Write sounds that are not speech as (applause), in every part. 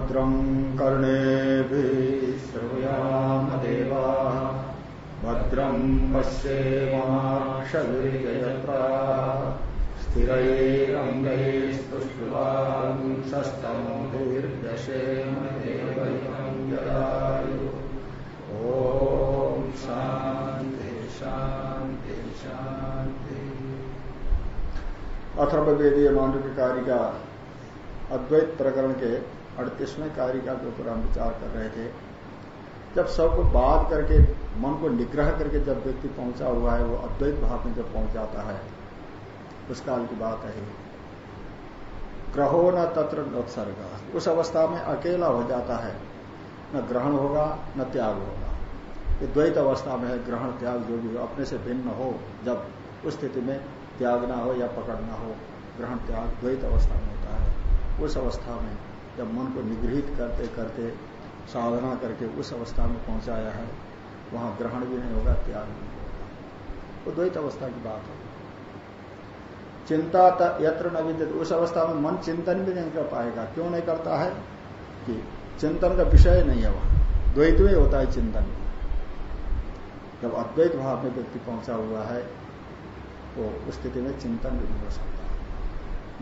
भद्रं कर्णेभिः श्रूयामदेवा भद्रं पश्येमाक्षविर्यत्रा स्थिरैरङ्गैस्तुष्टुवांसस्तमभिर्यशेम देवैकं जयायु ॐ शान्ति शान्ति शान्ति। अथर्ववेदीय मांडव्य कारिका अद्वैत प्रकरण के अड़तीसवें कारिका के ऊपर हम विचार कर रहे थे। जब सबको बात करके, मन को निग्रह करके जब व्यक्ति पहुँचा हुआ है, वो अद्वैत भाव में जब पहुँच जाता है, उस काल की बात है। ग्रहो न तत्र नोत्सर्ग। उस अवस्था में अकेला हो जाता है। न ग्रहण होगा, न त्याग होगा। ये द्वैत अवस्था में है, ग्रहण, त्याग जो भी अपने से भिन्न हो, जब उस स्थिति में त्यागना हो या पकड़ना हो, ग्रहण, त्याग द्वैत अवस्था में होता है। उस अवस्था में जब मन को निगृहित करते करते साधना करके उस अवस्था में पहुँचाया है, वहाँ ग्रहण भी नहीं होगा, त्याग भी नहीं होगा। वो द्वैत अवस्था की बात है। चिंता यत्र न विद्युत। उस अवस्था में मन चिंतन भी नहीं कर पाएगा। क्यों नहीं करता है? कि चिंतन का विषय नहीं है वहाँ। द्वैत में होता है चिंतन। जब अद्वैत भाव में व्यक्ति पहुँचा हुआ है तो उस स्थिति में चिंतन भी नहीं हो सकता।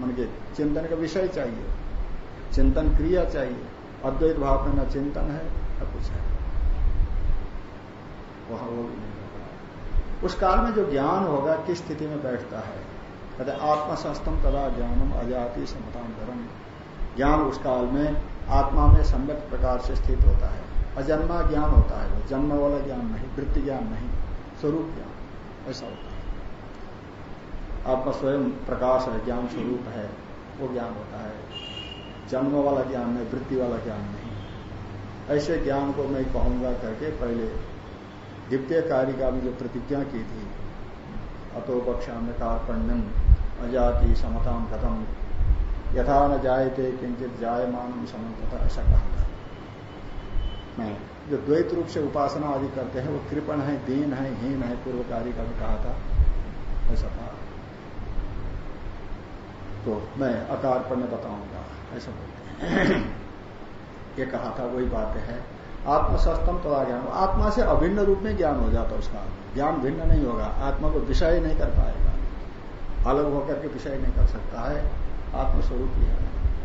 मन के चिंतन का विषय चाहिए। चिंतन क्रिया चाहिए। अद्वैत भाव में न चिंतन है, न कुछ है। वहाँ वो भी नहीं होगा उस काल में जो ज्ञान होगा, किस स्थिति में बैठता है? कहते आत्मसंस्तम तदा ज्ञानम अजाति समताम धर्म ज्ञान उस काल में, आत्मा में सम्यक प्रकार से स्थित होता है। अजन्मा ज्ञान होता है वो। जन्म वाला ज्ञान नहीं, वृत्ति ज्ञान नहीं, स्वरूप ज्ञान। ऐसा होता है। आत्मा स्वयं प्रकाश है, ज्ञान स्वरूप है, वो ज्ञान होता है। जन्म वाला ज्ञान नहीं वृत्ति वाला ज्ञान नहीं ऐसे ज्ञान को मैं कहूँगा करके पहले दिव्य कारिका में जो प्रतिज्ञा की थी अतो बक्षा में कार्पण्यम अजाति समताम कथम यथा न जायते किंचित जायमान समता ऐसा कहा था। मैं जो द्वैत रूप से उपासना आदि करते हैं, वो कृपण है, दीन है, हीन है पूर्व कारिका में कहा था, ऐसा था तो मैं अकार्पण्य बताऊँगा। ऐसा बोलते हैं। (clears throat) ये कहा था, वही बात है। आत्मसस्तम तथा ज्ञान। आत्मा से अभिन्न रूप में ज्ञान हो जाता उसका। ज्ञान भिन्न नहीं होगा। आत्मा को विषय नहीं कर पाएगा। अलग होकर के विषय नहीं कर सकता है। आत्मस्वरूप ही। है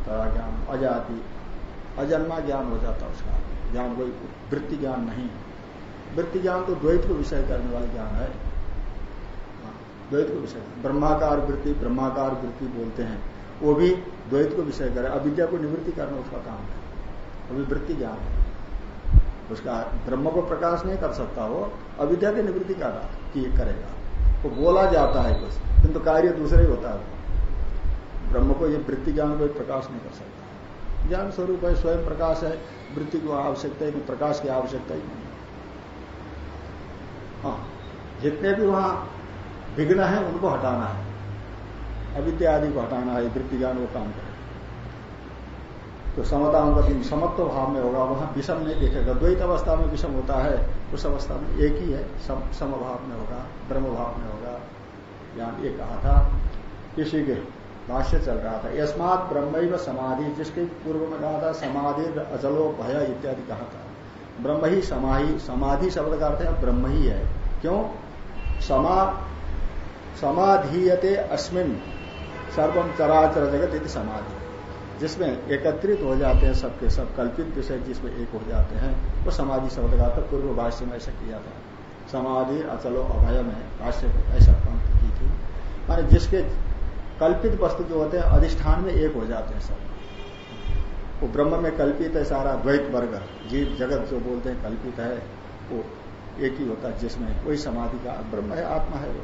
तथा ज्ञान, अजाति। अजन्मा ज्ञान हो जाता उसका। ज्ञान कोई वृत्ति ज्ञान नहीं। वृत्ति ज्ञान तो द्वैत को विषय करने वाला ज्ञान है, द्वैत को विषय। ब्रह्माकार वृत्ति ब्रह्माकार वृत्ति बोलते हैं। वो भी द्वैत को विषय करे, अविद्या को निवृत्ति करना उसका काम है। अभी वृत्ति ज्ञान है। उसका ब्रह्म को प्रकाश नहीं कर सकता वो, अविद्या की निवृत्ति कर, कि करेगा। वो बोला जाता है कुछ, किंतु कार्य दूसरा ही होता है। ब्रह्म को ये वृत्ति ज्ञान को प्रकाश नहीं कर सकता। ज्ञान स्वरूप है, स्वयं प्रकाश है, वृत्ति को आवश्यकता ही नहीं, प्रकाश की आवश्यकता ही नहीं। हाँ जितने भी वहाँ विघ्न है, उनको हटाना है। अविद्या आदि को हटाना है वृत्ति ज्ञान वो काम करे। तो समता दिन समत्व भाव में होगा वहाँ विषम नहीं देखेगा। द्वैत अवस्था में विषम होता है उस अवस्था में एक ही है सम, समभाव में होगा ब्रह्म भाव में होगा। ज्ञान ये कहा था इसी के भाष्य चल रहा था यस्मात ब्रह्म समाधि जिसके पूर्व में कहा था समाधि अजलो भय इत्यादि कहा था। ब्रह्म ही समाधि समाधि शब्द का अर्थ है ब्रह्म ही है। क्यों? समा समाधीयते अस्मिन। सर्वम चराचर जगत यदि समाधि। जिसमें एकत्रित हो जाते हैं सबके सब, कल्पित विषय जिसमें एक हो जाते हैं, वो समाधि शब्द का पूर्व भाष्य में ऐसा किया था। समाधि, अचलो, अभय में भाष्य ऐसा पंक्ति की थी। माने जिसके कल्पित वस्तु जो होते हैं, अधिष्ठान में एक हो जाते हैं सब। वो ब्रह्म में कल्पित है सारा द्वैत वर्ग। जीव, जगत जो बोलते हैं कल्पित है, वो एक ही होता है जिसमें वही समाधि का ब्रह्म है, आत्मा है वो।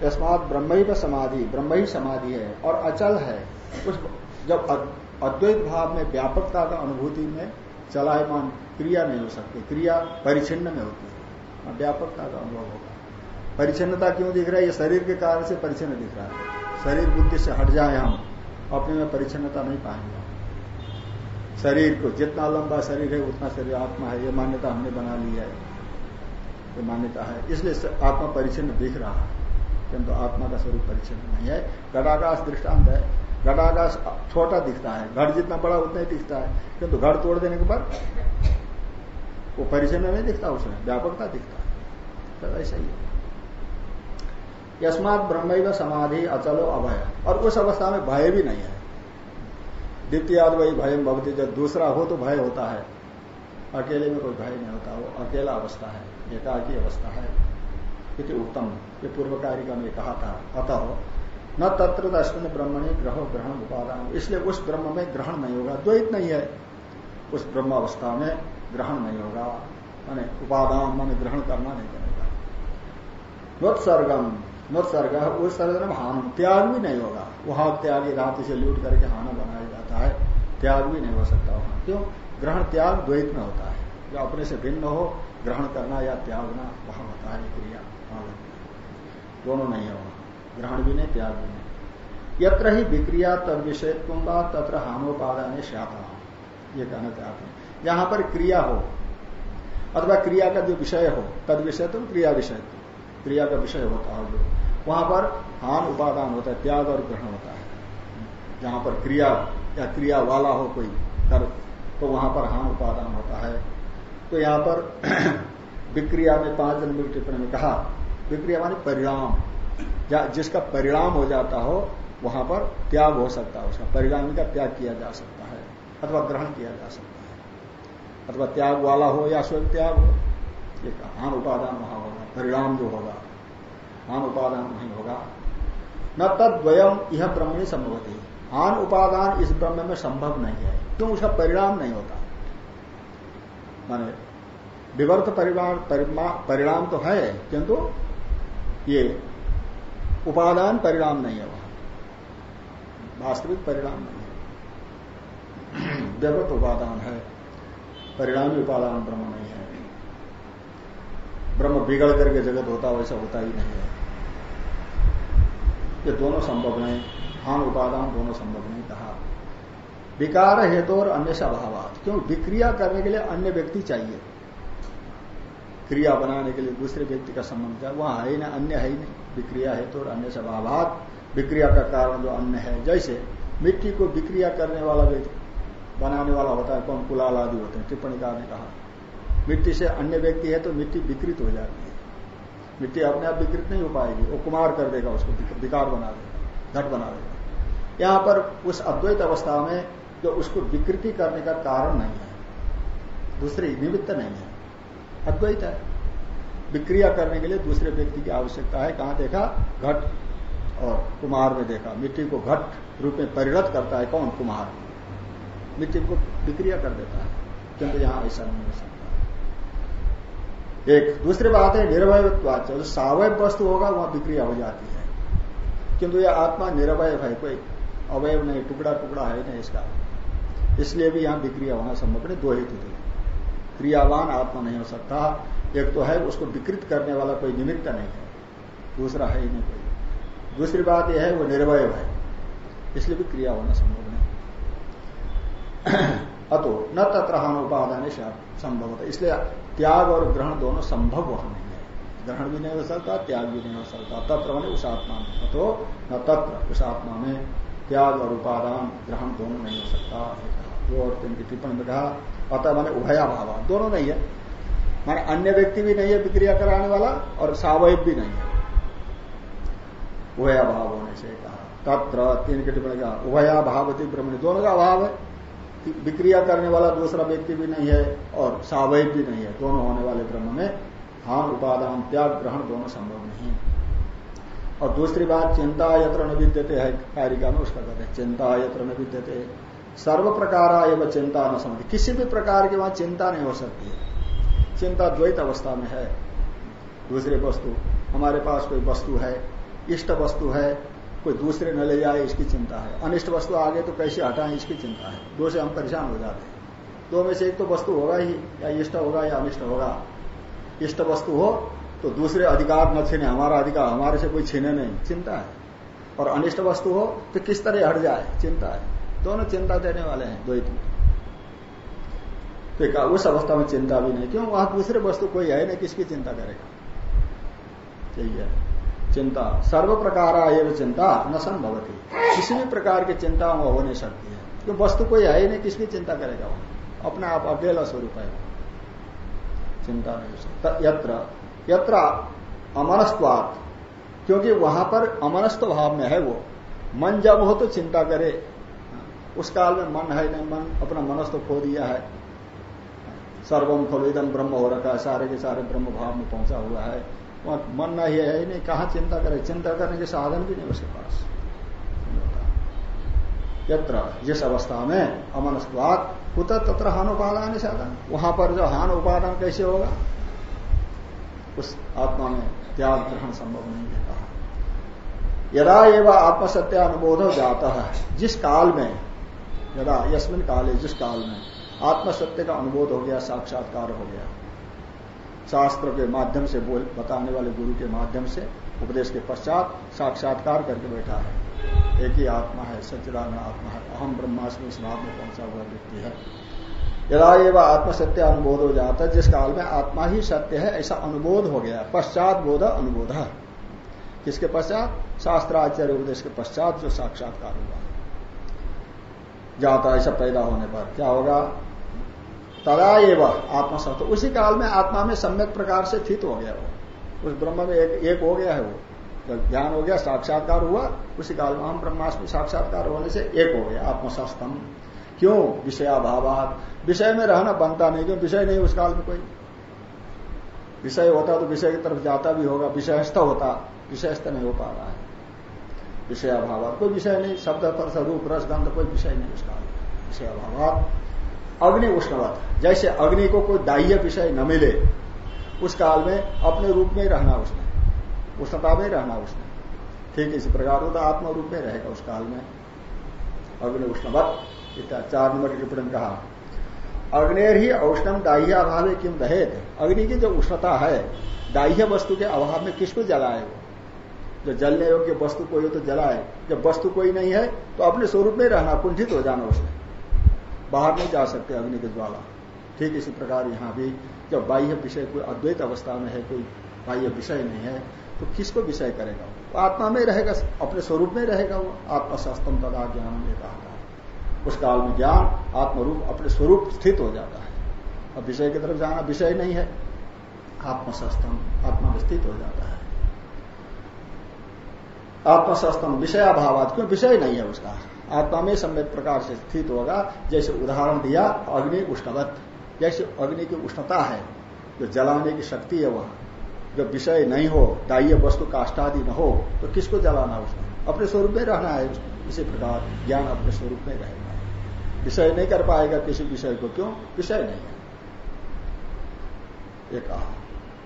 तस्मात ब्रह्म ही समाधि, ब्रह्म ही समाधि है और अचल है। उस जब अद्वैत भाव में व्यापकता का अनुभूति में चलायमान क्रिया नहीं हो सकती, क्रिया परिचिन्न में होती है। व्यापकता का अनुभव होगा। परिचिन्नता क्यों दिख रहा है? ये शरीर के कारण से परिचिन्न दिख रहा है। शरीर बुद्धि से हट जाए हम, अपने में परिचिन्नता नहीं पाएँगे। शरीर को जितना लंबा शरीर है, उतना शरीर आत्मा है। ये मान्यता हमने बना ली है। ये मान्यता है। इसलिए आत्मा परिचिन्न दिख रहा है। किंतु आत्मा का स्वरूप परिचिन्न नहीं है। घटाकाश दृष्टांत है। घटाकाश छोटा दिखता है। घट जितना बड़ा, उतना ही दिखता है। किंतु घट तोड़ देने के बाद वो परिचय में नहीं दिखता, उसमें व्यापकता दिखता है। तो ऐसा ही है। यस्मात ब्रह्म समाधि अचलो अभय। और उस अवस्था में भय भी नहीं है। द्वितीय वही भय भवती। जब दूसरा हो तो भय होता है। अकेले में कोई भय नहीं होता। वो अकेला अवस्था है। एकाकी अवस्था है। इति उत्तम। ये पूर्व कारिका में कहा था। अतः न तत्र दर्शन ब्रह्मणी ग्रह ग्रहण उपादान। इसलिए उस ब्रह्म में ग्रहण नहीं होगा। द्वैत नहीं है। उस ब्रह्म अवस्था में ग्रहण नहीं होगा। माने उपादान, माने ग्रहण करना नहीं करेगा नोत्सर्गम नोत्सर्ग उस सर्ग में हान। त्याग भी नहीं होगा। वहाँ त्याग रात से लूट करके हाना बनाया जाता है। त्याग भी नहीं हो सकता वहाँ। क्यों? ग्रहण त्याग द्वैत में होता है। जो अपने से भिन्न हो, ग्रहण करना या त्यागना वहाँ होता है क्रिया। दोनों नहीं है वहाँ। ग्रहण भी नहीं, त्याग भी नहीं। यत्र ही विक्रिया तद विषय कुंभा तत्र हानोपादान श्याता ये कहना चाहते हैं। जहाँ पर क्रिया हो, अथवा क्रिया का जो विषय हो, तद विषय तो क्रिया विषय क्रिया का विषय होता है जो। वहाँ पर हान उपादान होता है, त्याग और ग्रहण होता है। जहाँ पर क्रिया या क्रिया वाला हो कोई कर तो वहाँ पर हान उपादान होता है। तो यहाँ पर (clears throat) विक्रिया में पाँच नंबर की टिप्पणी में कहा विक्रिया मानी परिणाम। जिसका परिणाम हो जाता हो, वहाँ पर त्याग हो सकता है उसका। परिणामी का त्याग किया जा सकता है, अथवा ग्रहण किया जा सकता है। अथवा त्याग वाला हो या स्वयं त्याग हो, ये हान उपादान वहाँ होगा, परिणाम जो होगा हान उपादान नहीं होगा। न तद्वयम यह ब्रह्मणी संभव थी हान उपादान इस ब्रह्म में संभव नहीं है, क्यों? उसका परिणाम नहीं होता। माने, विवर्त परिणाम तो है, किंतु ये उपादान परिणाम नहीं है वहाँ। वास्तविक परिणाम नहीं है। विवर्त उपादान है। परिणामी उपादान ब्रह्म नहीं है। ब्रह्म बिगड़ करके जगत होता वैसा होता ही नहीं है। ये दोनों संभव नहीं। हान उपादान दोनों संभव नहीं कहा। विकार हेतु और अन्य अभाव। क्यों? विक्रिया करने के लिए अन्य व्यक्ति चाहिए। क्रिया बनाने के लिए दूसरे व्यक्ति का संबंध है वहाँ है ही ना अन्य है ही नहीं। विक्रिया है तो अन्य स्वभाव विक्रिया का कारण जो अन्य है। जैसे मिट्टी को विक्रिया करने वाला व्यक्ति, बनाने वाला होता है कौन कुलाल आदि होते हैं टिप्पणीकार ने कहा। मिट्टी से अन्य व्यक्ति है तो मिट्टी विकृत हो जाती है। मिट्टी अपने आप विकृत नहीं हो पाएगी, वो कुमार कर देगा उसको विकार बना देगा, घट बना देगा। यहाँ पर उस अद्वैत अवस्था में जो उसको विकृति करने का कारण नहीं है, दूसरी निमित्त नहीं है। अद्वैत है। विक्रिया करने के लिए दूसरे व्यक्ति की आवश्यकता है। कहाँ देखा? घट और कुमार में देखा। मिट्टी को घट रूप में परिणत करता है कौन? कुमार मिट्टी को विक्रिया कर देता है। किंतु यहाँ ऐसा नहीं हो सकता। एक दूसरी बात है निर्भय जो सावय वस्तु होगा, वहाँ विक्रिया हो जाती है। किंतु यह आत्मा निरवय है, कोई अवयव नहीं टुकड़ा टुकड़ा है नहीं इसका। इसलिए भी यहाँ विक्रिया होना संभव नहीं, दो हेतु क्रियावान आत्मा नहीं हो सकता। एक तो है, उसको विकृत करने वाला कोई निमित्त नहीं है। दूसरा है ही नहीं कोई। दूसरी बात यह है, वो निर्वय है। इसलिए भी क्रिया होना संभव नहीं। (clears throat) अतो, न तत्रहान उपादान संभव होता इसलिए त्याग और ग्रहण दोनों संभव वहाँ नहीं है। ग्रहण भी नहीं हो सकता, त्याग भी नहीं हो सकता। तत्र मैंने उस आत्मा में। अतो, न तत्र, उस आत्मा में त्याग और उपादान, ग्रहण दोनों नहीं हो सकता। दो और तीन की टिप्पणी में कहा अतः मैंने उभया भाव। दोनों नहीं है। माने अन्य व्यक्ति भी नहीं है विक्रिया कराने वाला और सावयव भी नहीं है। उभया भाव होने से कहा। तत्र तीन की टिप्पणी कहा, उभया भावती ब्रह्मणी। दोनों का अभाव है विक्रिया करने वाला दूसरा व्यक्ति भी नहीं है और सावयव भी नहीं है। दोनों होने वाले ब्रह्म में हान, उपादान, त्याग, ग्रहण दोनों संभव नहीं और दूसरी बात, चिंता यत्र न विद्यते है। कारिका में उसका कहते हैं, चिंता यत्र न विद्यते। सर्व प्रकार एवं चिंता न समझ किसी भी प्रकार की वहाँ चिंता नहीं हो सकती। है चिंता द्वैत अवस्था में है। दूसरे वस्तु, हमारे पास कोई वस्तु है, इष्ट वस्तु है, कोई दूसरे न ले जाए, इसकी चिंता है। अनिष्ट वस्तु आगे तो कैसे हटाएँ, इसकी चिंता है। दो से हम परेशान हो जाते हैं। दो में से एक तो वस्तु होगा ही, या इष्ट होगा या अनिष्ट होगा। इष्ट वस्तु हो तो दूसरे अधिकार न छीने, हमारा अधिकार, हमारे से कोई छीने नहीं। चिंता है। और अनिष्ट वस्तु हो तो किस तरह हट जाए? चिंता है। दोनों चिंता देने वाले हैं, द्वैत। तो उस अवस्था में चिंता भी नहीं। क्यों? वहाँ दूसरे वस्तु कोई है नहीं, किसकी चिंता करेगा? यही है। चिंता। सर्व प्रकार एवं चिंता न संभवती। किसी भी प्रकार की चिंता वह हो नहीं सकती है। क्योंकि वस्तु कोई है ही नहीं, किसकी चिंता करेगा वो अपने आप अकेला स्वरूप है। चिंता नहीं यत्र। यत्र अमनस्वात क्योंकि वहाँ पर अमनस्थ भाव में है वो। मन जब हो तो चिंता करे। उस काल में मन है नहीं, मन अपना मनस तो खो दिया है। सर्वम फलोदम ब्रह्म हो रखा है, सारे के सारे ब्रह्म भाव में पहुँचा हुआ है। वहाँ मन नहीं है ही नहीं, कहा चिंता करे? चिंता करने के साधन भी नहीं उसके पास। यत्र, जिस अवस्था में अमनस्वात कुत तत्र हान उपादान साधन। वहाँ पर जो हान उपादान कैसे होगा? उस आत्मा में त्याग ग्रहण संभव नहीं है यदा एवं आत्मसत्या अनुबोध जाता है जिस काल में यदा यशमिन काल है जिस काल में आत्मसत्य का अनुबोध हो गया, साक्षात्कार हो गया। शास्त्र के माध्यम से बोल, बताने वाले गुरु के माध्यम से उपदेश के पश्चात साक्षात्कार करके बैठा है। एक ही आत्मा है सच्चिदान आत्मा है, अहम ब्रह्मास्मि इस में पहुँचा हुआ व्यक्ति है। यदा ये एवं आत्मसत्य अनुबोध हो जाता है, जिस काल में आत्मा ही सत्य है, ऐसा अनुबोध हो गया। पश्चात बोध, अनुबोध। किसके पश्चात? शास्त्राचार्य उपदेश के पश्चात जो साक्षात्कार हुआ। जाता है ऐसा पैदा होने पर। क्या होगा? तदा एवं आत्मसत्य उसी काल में आत्मा में सम्यक प्रकार से स्थित हो गया वो। उस ब्रह्म में एक, एक हो गया है वो। जब ज्ञान हो गया साक्षात्कार हुआ उसी काल में हम ब्रह्मास्मि साक्षात्कार होने से एक हो गया आत्मसस्तम क्यों? विषयाभाव विषय में रहना बनता नहीं क्यों? विषय नहीं उस काल में कोई। विषय होता तो विषय की तरफ़ जाता भी होगा विषयस्थ होता विषयस्थ नहीं हो पा रहा है। विषयाभाव कोई विषय नहीं, शब्द पर रूप, रस, गंध, कोई विषय नहीं उस काल में विषयाभाव अग्नि उष्णवत जैसे अग्नि को कोई दाह्य विषय न मिले, उस काल में अपने रूप में रहना उसने। उष्णता में रहना उसने। ठीक इसी प्रकार होता आत्म रूप में रहेगा उस काल में। अग्नि उष्णवत इतना चार नंबर टिप्पणी कहा। अग्नेर ही औष्णम दाह्य अभाव किम दहेत। अग्नि की जो उष्णता है, दाह्य वस्तु के अभाव में किसको वो जो जलने योग्य वस्तु कोई हो तो जलाए जब वस्तु कोई नहीं है तो अपने स्वरूप में रहना, कुंठित हो जाना उसने बाहर नहीं जा सकते अग्नि के ज्वाला। ठीक इसी प्रकार यहाँ भी जब बाह्य विषय कोई अद्वैत अवस्था में है, कोई बाह्य विषय नहीं है तो किसको विषय करेगा? वो आत्मा में रहेगा, अपने स्वरूप में रहेगा वो। आत्मशास्त्रम तदा ज्ञान में कहा था उस काल में ज्ञान, आत्मरूप, अपने स्वरूप स्थित हो जाता है। अब विषय की तरफ़ जाना विषय नहीं है। आत्मशास्त्रम, आत्मा में स्थित हो जाता है। आत्मशास्त्रम विषयाभाव क्यों विषय नहीं है उसका। आत्मा में सम्यक प्रकार से स्थित होगा, जैसे उदाहरण दिया, अग्नि उष्णवत। जैसे अग्नि की उष्णता है, जो जलाने की शक्ति है वह। जब विषय नहीं हो, दाह्य वस्तु काष्टादि न हो तो किसको जलाना उसने अपने स्वरूप में रहना है इसी प्रकार ज्ञान अपने स्वरूप में रहेगा। विषय नहीं कर पाएगा किसी विषय को, क्यों? विषय नहीं है। ये कहा।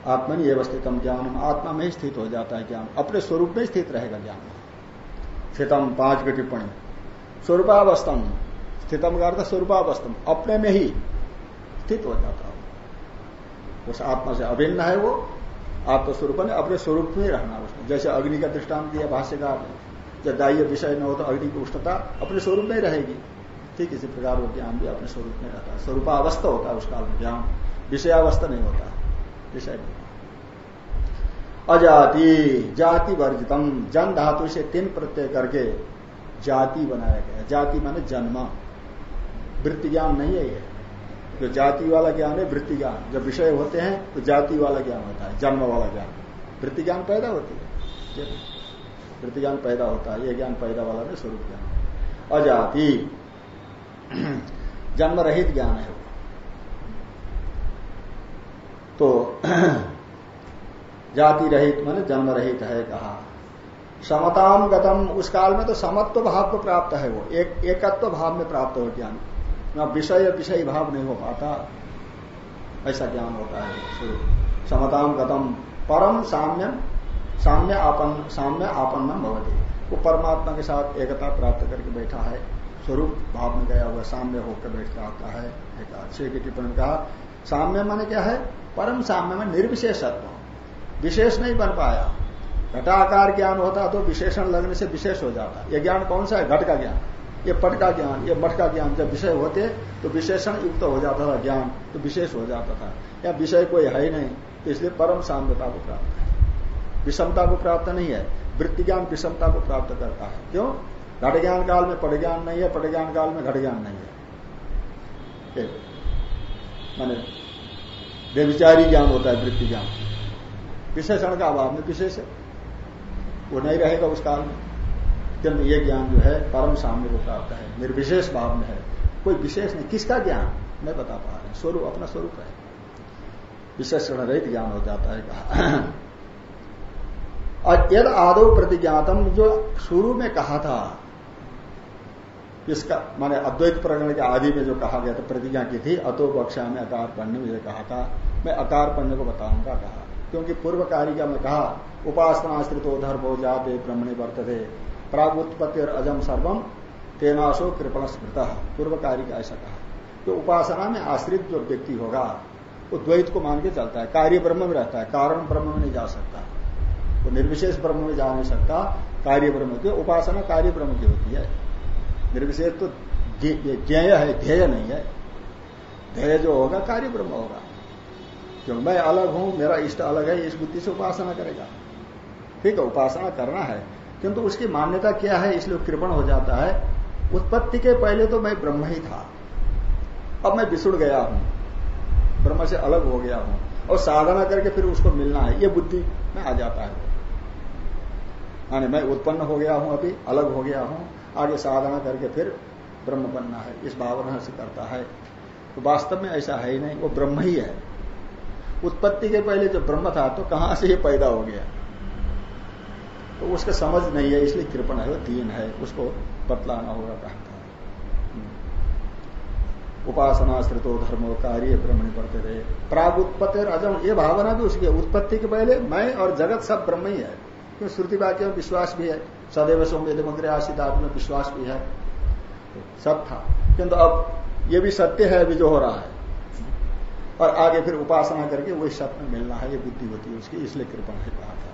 आत्मनि एवं ज्ञान आत्मा में ही स्थित हो जाता है ज्ञान। अपने स्वरूप में स्थित रहेगा ज्ञान। स्थितम पाँच की टिप्पणी। स्वरूपावस्थम। स्थितम का अर्थ स्वरूपावस्थम। अपने में ही स्थित हो जाता हो। उस आत्मा से अभिन्न है वो। आत्मस्वरूप ने अपने स्वरूप में रहना उसमें। जैसे अग्नि का दृष्टांत दिया भाष्यकार ने। जब दाह्य विषय न हो तो अग्नि की उष्णता अपने स्वरूप में रहेगी। ठीक इसी प्रकार वो ज्ञान भी अपने स्वरूप में रहता है। स्वरूपावस्था होता है उस काल में। ज्ञान विषयावस्था नहीं होता। विषय अजाति जाति वर्जितम जन धातु से तीन प्रत्यय करके जाति बनाया गया जाति माने जन्म वृत्ति ज्ञान नहीं है ये जो जाति वाला ज्ञान है वृत्ति ज्ञान जब विषय होते हैं तो जाति वाला ज्ञान होता है जन्म वाला ज्ञान वृत्ति ज्ञान पैदा होती है वृत्ति ज्ञान पैदा होता है ये ज्ञान पैदा वाला में स्वरूप ज्ञान अजाति जन्म रहित ज्ञान है तो (clears throat) जाति रहित माने जन्म रहित है कहा। समताम गतम, उस काल में तो समत्व भाव को प्राप्त है वो। एक, एकत्व भाव में प्राप्त हो ज्ञान। न विषय विषय भाव नहीं हो पाता। ऐसा ज्ञान होता है समताम गतम, परम साम्य साम्य आपन, साम्य आपन्नम भवती। वो परमात्मा के साथ एकता प्राप्त करके बैठा है। स्वरूप भाव में गया हुआ, साम्य होकर बैठ आता है। एक अच्छे की टिप्पणी कहा, साम्य माने क्या है? परम साम्य में निर्विशेषत्व। विशेष नहीं बन पाया। घटाकार ज्ञान होता तो विशेषण लगने से विशेष हो जाता। ये ज्ञान कौन सा है? घट का ज्ञान। ये पट का ज्ञान, ये मठ का ज्ञान। जब विषय होते तो विशेषण युक्त हो जाता था ज्ञान तो विशेष हो जाता था। या विषय कोई है ही नहीं तो इसलिए परम साम्यता को प्राप्त है। विषमता को प्राप्त नहीं है। वृत्ति ज्ञान विषमता को प्राप्त करता है। क्यों? घट ज्ञान काल में पट ज्ञान नहीं है, पट ज्ञान काल में घट ज्ञान नहीं है। माने व्यविचारी ज्ञान होता है, वृत्ति ज्ञान। विशेषण का अभाव में विशेष वो नहीं रहेगा उस काल में। किंतु ये ज्ञान जो है, परम सामने को प्राप्त है, निर्विशेष भाव में है। कोई विशेष नहीं, किसका ज्ञान? नहीं बता पा रहे स्वरूप, अपना स्वरूप है। विशेषण रहित ज्ञान हो जाता है, कहा। और यद आदो प्रतिज्ञातम, जो शुरू में कहा था इसका, माने अद्वैत प्रकरण के आदि में जो कहा गया था, प्रतिज्ञा की थी, अतो बक्षा में अकार पढ़ने में कहा था, मैं अकार पढ़ने को बताऊँगा कहा। क्योंकि पूर्व कारिका में कहा, उपासनाश्रितो धर्मो जाते ब्रह्मणे वर्तते, प्रागुत्पत्ति और अजम सर्वम तेनाशो कृपण स्मृत पूर्व कारिका ऐसा कहा। तो उपासना में आश्रित जो व्यक्ति होगा, वो द्वैत को मान के चलता है, कार्य ब्रह्म में रहता है, कारण ब्रह्म में नहीं जा सकता। वो निर्विशेष ब्रह्म में जा नहीं सकता, कार्य ब्रह्म की, उपासना कार्य ब्रह्म की होती है। निर्विशेष तो ज्ञेय है, ध्येय नहीं है। ध्येय जो होगा, कार्य ब्रह्म होगा। क्यों? मैं अलग हूँ, मेरा इष्ट अलग है, इस बुद्धि से उपासना करेगा। ठीक है, उपासना करना है। किंतु उसकी मान्यता क्या है? इसलिए कृपण हो जाता है। उत्पत्ति के पहले तो मैं ब्रह्म ही था। अब मैं बिछुड़ गया हूँ। ब्रह्म से अलग हो गया हूँ। और साधना करके फिर उसको मिलना है। ये बुद्धि में आ जाता है। माने मैं उत्पन्न हो गया हूँ अभी, अलग हो गया हूँ। आगे साधना करके फिर ब्रह्म बनना है, इस भावना से करता है। तो वास्तव में ऐसा है ही नहीं, वो ब्रह्म ही है। उत्पत्ति के पहले जो ब्रह्म था तो कहाँ से ये पैदा हो गया? तो उसका समझ नहीं है, इसलिए कृपण है, वो दीन है, उसको बतलाना होगा कहा उपासना श्रितो धर्मो, कार्य, ब्रह्मणी पढ़ते रहे प्राग उत्पत्ति और अजम ये भावना भी उसकी उत्पत्ति के पहले मैं और जगत सब ब्रह्म ही है। क्यों श्रुति वाक्य में विश्वास भी है। सदैव सोमेद मंदिर आशित में विश्वास भी है। सब था। किंतु अब ये भी सत्य है, अभी जो हो रहा है। और आगे फिर उपासना करके वही सत्य मिलना है, ये बुद्धि होती है उसकी, इसलिए कृपण है, कहा था।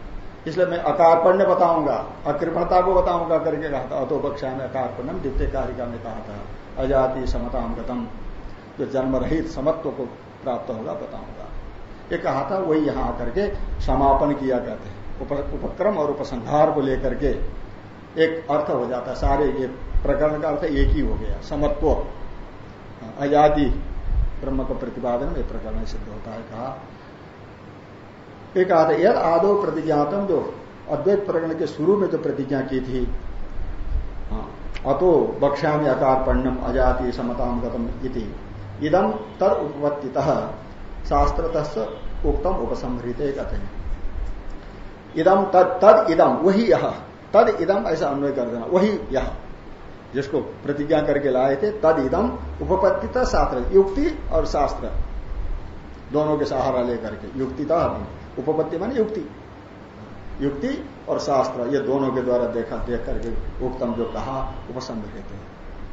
इसलिए मैं अकारपण्य बताऊँगा, अकृपणता को बताऊँगा करके कहा था। अतो बक्षा में अकारपण्यम द्वितीय कारिका में कहा था, अजाति समताम गतम जो जन्म रहित समत्व को प्राप्त होगा, बताऊँगा। ये कहा था, वही यहाँ आकर के समापन किया कहते हैं। उपक्रम और उपसंहार को लेकर के एक अर्थ हो जाता है सारे ये प्रकरण का अर्थ एक ही हो गया समत्व। आज़ादी ब्रह्म का प्रतिपादन में प्रकरण सिद्ध होता है कहा। एक था यद आदो प्रतिज्ञातम जो अद्वैत प्रकरण के शुरू में जो प्रतिज्ञा की थी हाँ, अतो बक्षा में अकार पण्यम अजाति समताम गतम इति। इदम तद उपपत्ति शास्त्र उक्तम उपसंहृत हैं इदम तद तद इदम वही यह तद इदम ऐसा अन्वय कर देना, वही यह जिसको प्रतिज्ञा करके लाए थे, तद इदम उपपत्ति शास्त्र, युक्ति और शास्त्र। दोनों के सहारा लेकर के, युक्तिता उपपत्ति मानी युक्ति। युक्ति और शास्त्र, ये दोनों के द्वारा देखा, देख करके उत्तम जो कहा उपसंग्रहित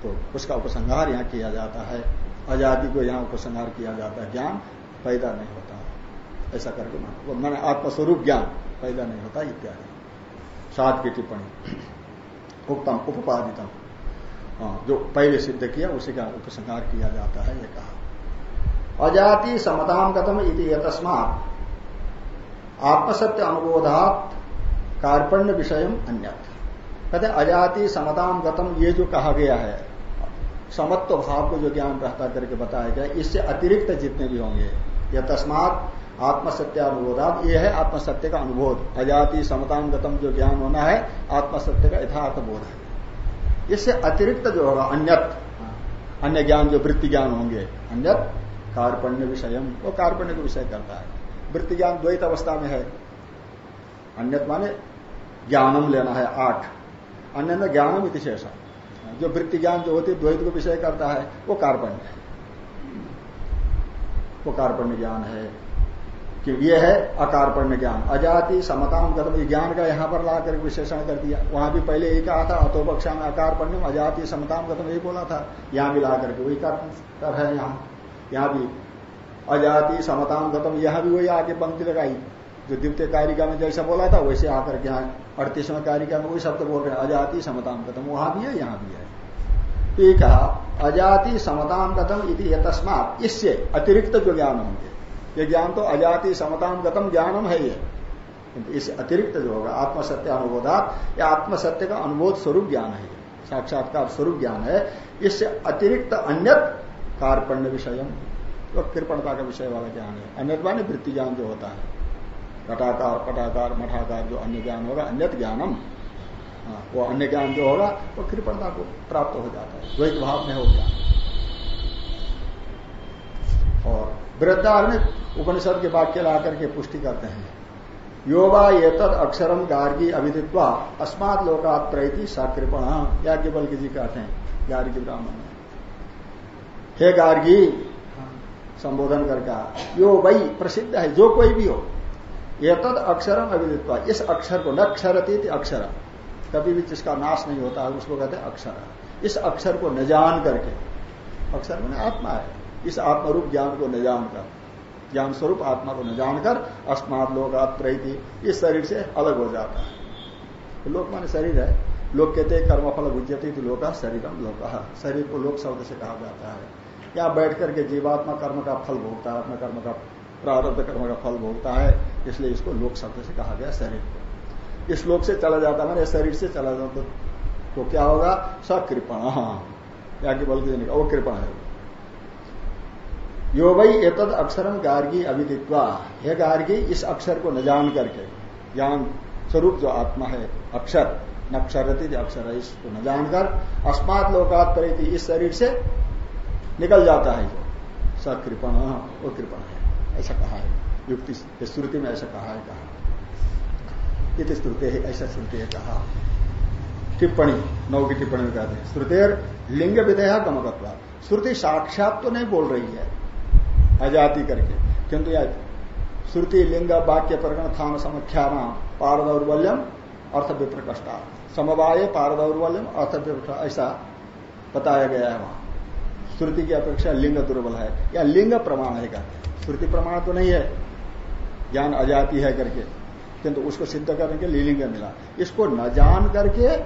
तो। उसका उपसंहार यहाँ किया जाता है। आज़ादी को यहाँ उपसंहार किया जाता है। ज्ञान पैदा नहीं होता। ऐसा करके वो मैंने आत्मस्वरूप ज्ञान। पैदा नहीं होता इत्यादि। सात की टिप्पणी। उत्तम उपपादितम। हाँ, जो पहले सिद्ध किया उसी का उपसंहार किया जाता है ये कहा। अजाति समताम कथम इति तस्मात आत्मसत्य अनुबोधात कार्पण्य विषय अन्य कहते अजाति समताम गतम ये जो कहा गया है समत्व भाव को जो ज्ञान रहता करके बताया गया इससे अतिरिक्त जितने भी होंगे यह तस्मात आत्मसत्यानुबोधात ये है आत्मसत्य का अनुबोध। अजाति समतानुगतम जो ज्ञान होना है, आत्मसत्य का यथार्थ बोध है। इससे अतिरिक्त जो होगा, अन्यत, अन्य ज्ञान, जो वृत्ति ज्ञान होंगे, अन्यत कार्पण्य विषय। वो कार्पण्य को विषय करता है। वृत्ति ज्ञान द्वैत अवस्था में है। अन्यत माने ज्ञानम लेना है, आठ। अन्य ज्ञानम इतिशेषा जो वृत्ति ज्ञान जो होती है, द्वैत को विषय करता है, वो कार्पण्य है। वो कार्पण्य ज्ञान है। कि ये है अकारपण्य ज्ञान। अजाति समताम गतम ज्ञान का यहाँ पर ला कर विशेषण कर दिया। वहाँ भी पहले यही कहा था अतोपक्षा में अकार अकारपण्यम अजाति समताम गतम यही बोला था। यहाँ भी ला करके वही कर है यहाँ यहाँ भी अजाति समताम गतम यहाँ भी वही आगे पंक्ति लगाई। जो द्वितीय कारिका में जैसा बोला था, वैसे आकर के यहाँ अड़तीसवें कारिका में वही शब्द बोल रहे हैं, अजाति समताम कथम वहाँ भी है, यहाँ भी है। तो ये कहा, अजाति समताम गतम इति तस्मात इससे अतिरिक्त जो ज्ञान होंगे ये ज्ञान तो अजाति समताम गतम ज्ञानम है ये। इससे अतिरिक्त जो होगा आत्मसत्य अनुबोधात या आत्मसत्य का अनुबोध स्वरूप ज्ञान है। साक्षात्कार स्वरूप ज्ञान है। इससे अतिरिक्त अन्य कार्पण्य विषय तो कृपणता का विषय वाला ज्ञान है। अन्य वृत्ति ज्ञान जो होता है। घटाकार पटाकार मठाकार जो अन्य ज्ञान होगा अन्य ज्ञानम। हाँ, वो अन्य ज्ञान जो होगा वो कृपणता को प्राप्त हो जाता है। द्वैत भाव में हो ज्ञान और वृद्धारण्य उपनिषद के वाक्य ला करके पुष्टि करते हैं। योगा ये तद अक्षरम गार्गी अभिदित्वा अस्मात लोकात प्रति साकृपण। याज्ञबल जी कहते हैं, गार्गी ब्राह्मण। हे गार्गी, संबोधन करके यो वही प्रसिद्ध है, जो कोई भी हो। ये तद अक्षरम अभिदित्वा इस अक्षर को न क्षरती अक्षर। कभी भी जिसका नाश नहीं होता है, उसको कहते हैं अक्षर। इस अक्षर को न जान करके, अक्षर मैंने आत्मा है। इस आत्मरूप ज्ञान को न जानकर ज्ञान स्वरूप आत्मा को न जानकर अस्मात लोग प्रति, इस शरीर से अलग हो जाता है। तो लोक माने शरीर है। लोग कहते हैं कर्मफल भुजती थी लोग शरीरम लोग शरीर को लोक शब्द से कहा जाता है। यहाँ बैठ करके जीवात्मा कर्म का फल भोगता है, अपने कर्म का प्रारब्ध कर्म का फल भोगता है, इसलिए इसको लोक शब्द से कहा गया शरीर को। इस लोक से चला जाता है शरीर से चला जाता तो क्या होगा? सकृपण। या कि बल्कि वो कृपण है। यो वही एतद अक्षरम गार्गी अभिदित्वा। हे गार्गी, इस अक्षर को न जान करके। ज्ञान स्वरूप जो आत्मा है, अक्षर नक्षरती अक्षर है, इसको न जानकर अस्मात लोकात परिति इस शरीर से निकल जाता है जो। सकृपण, वो कृपण है। ऐसा कहा है। युक्ति श्रुति में ऐसा कहा है, कहा श्रुति है, ऐसा श्रुति है, कहा। टिप्पणी, नौ की टिप्पणी में कहते हैं। श्रुतेर लिंग विधेया गमकत्वा श्रुति साक्षात तो नहीं बोल रही है। अजाति करके। किंतु यह श्रुति लिंग वाक्य प्रकरण थान समख्यान पारदौर्बल्यम अर्थ विप्रकष्टा समवाय पारदौर्बल्यम अर्थ विप्र ऐसा बताया गया है वहाँ। श्रुति की अपेक्षा लिंग दुर्बल है। या लिंग प्रमाण है कहते श्रुति प्रमाण तो नहीं है। ज्ञान अजाति है करके। किंतु उसको सिद्ध करने के लिए लिंग मिला। इसको न जान करके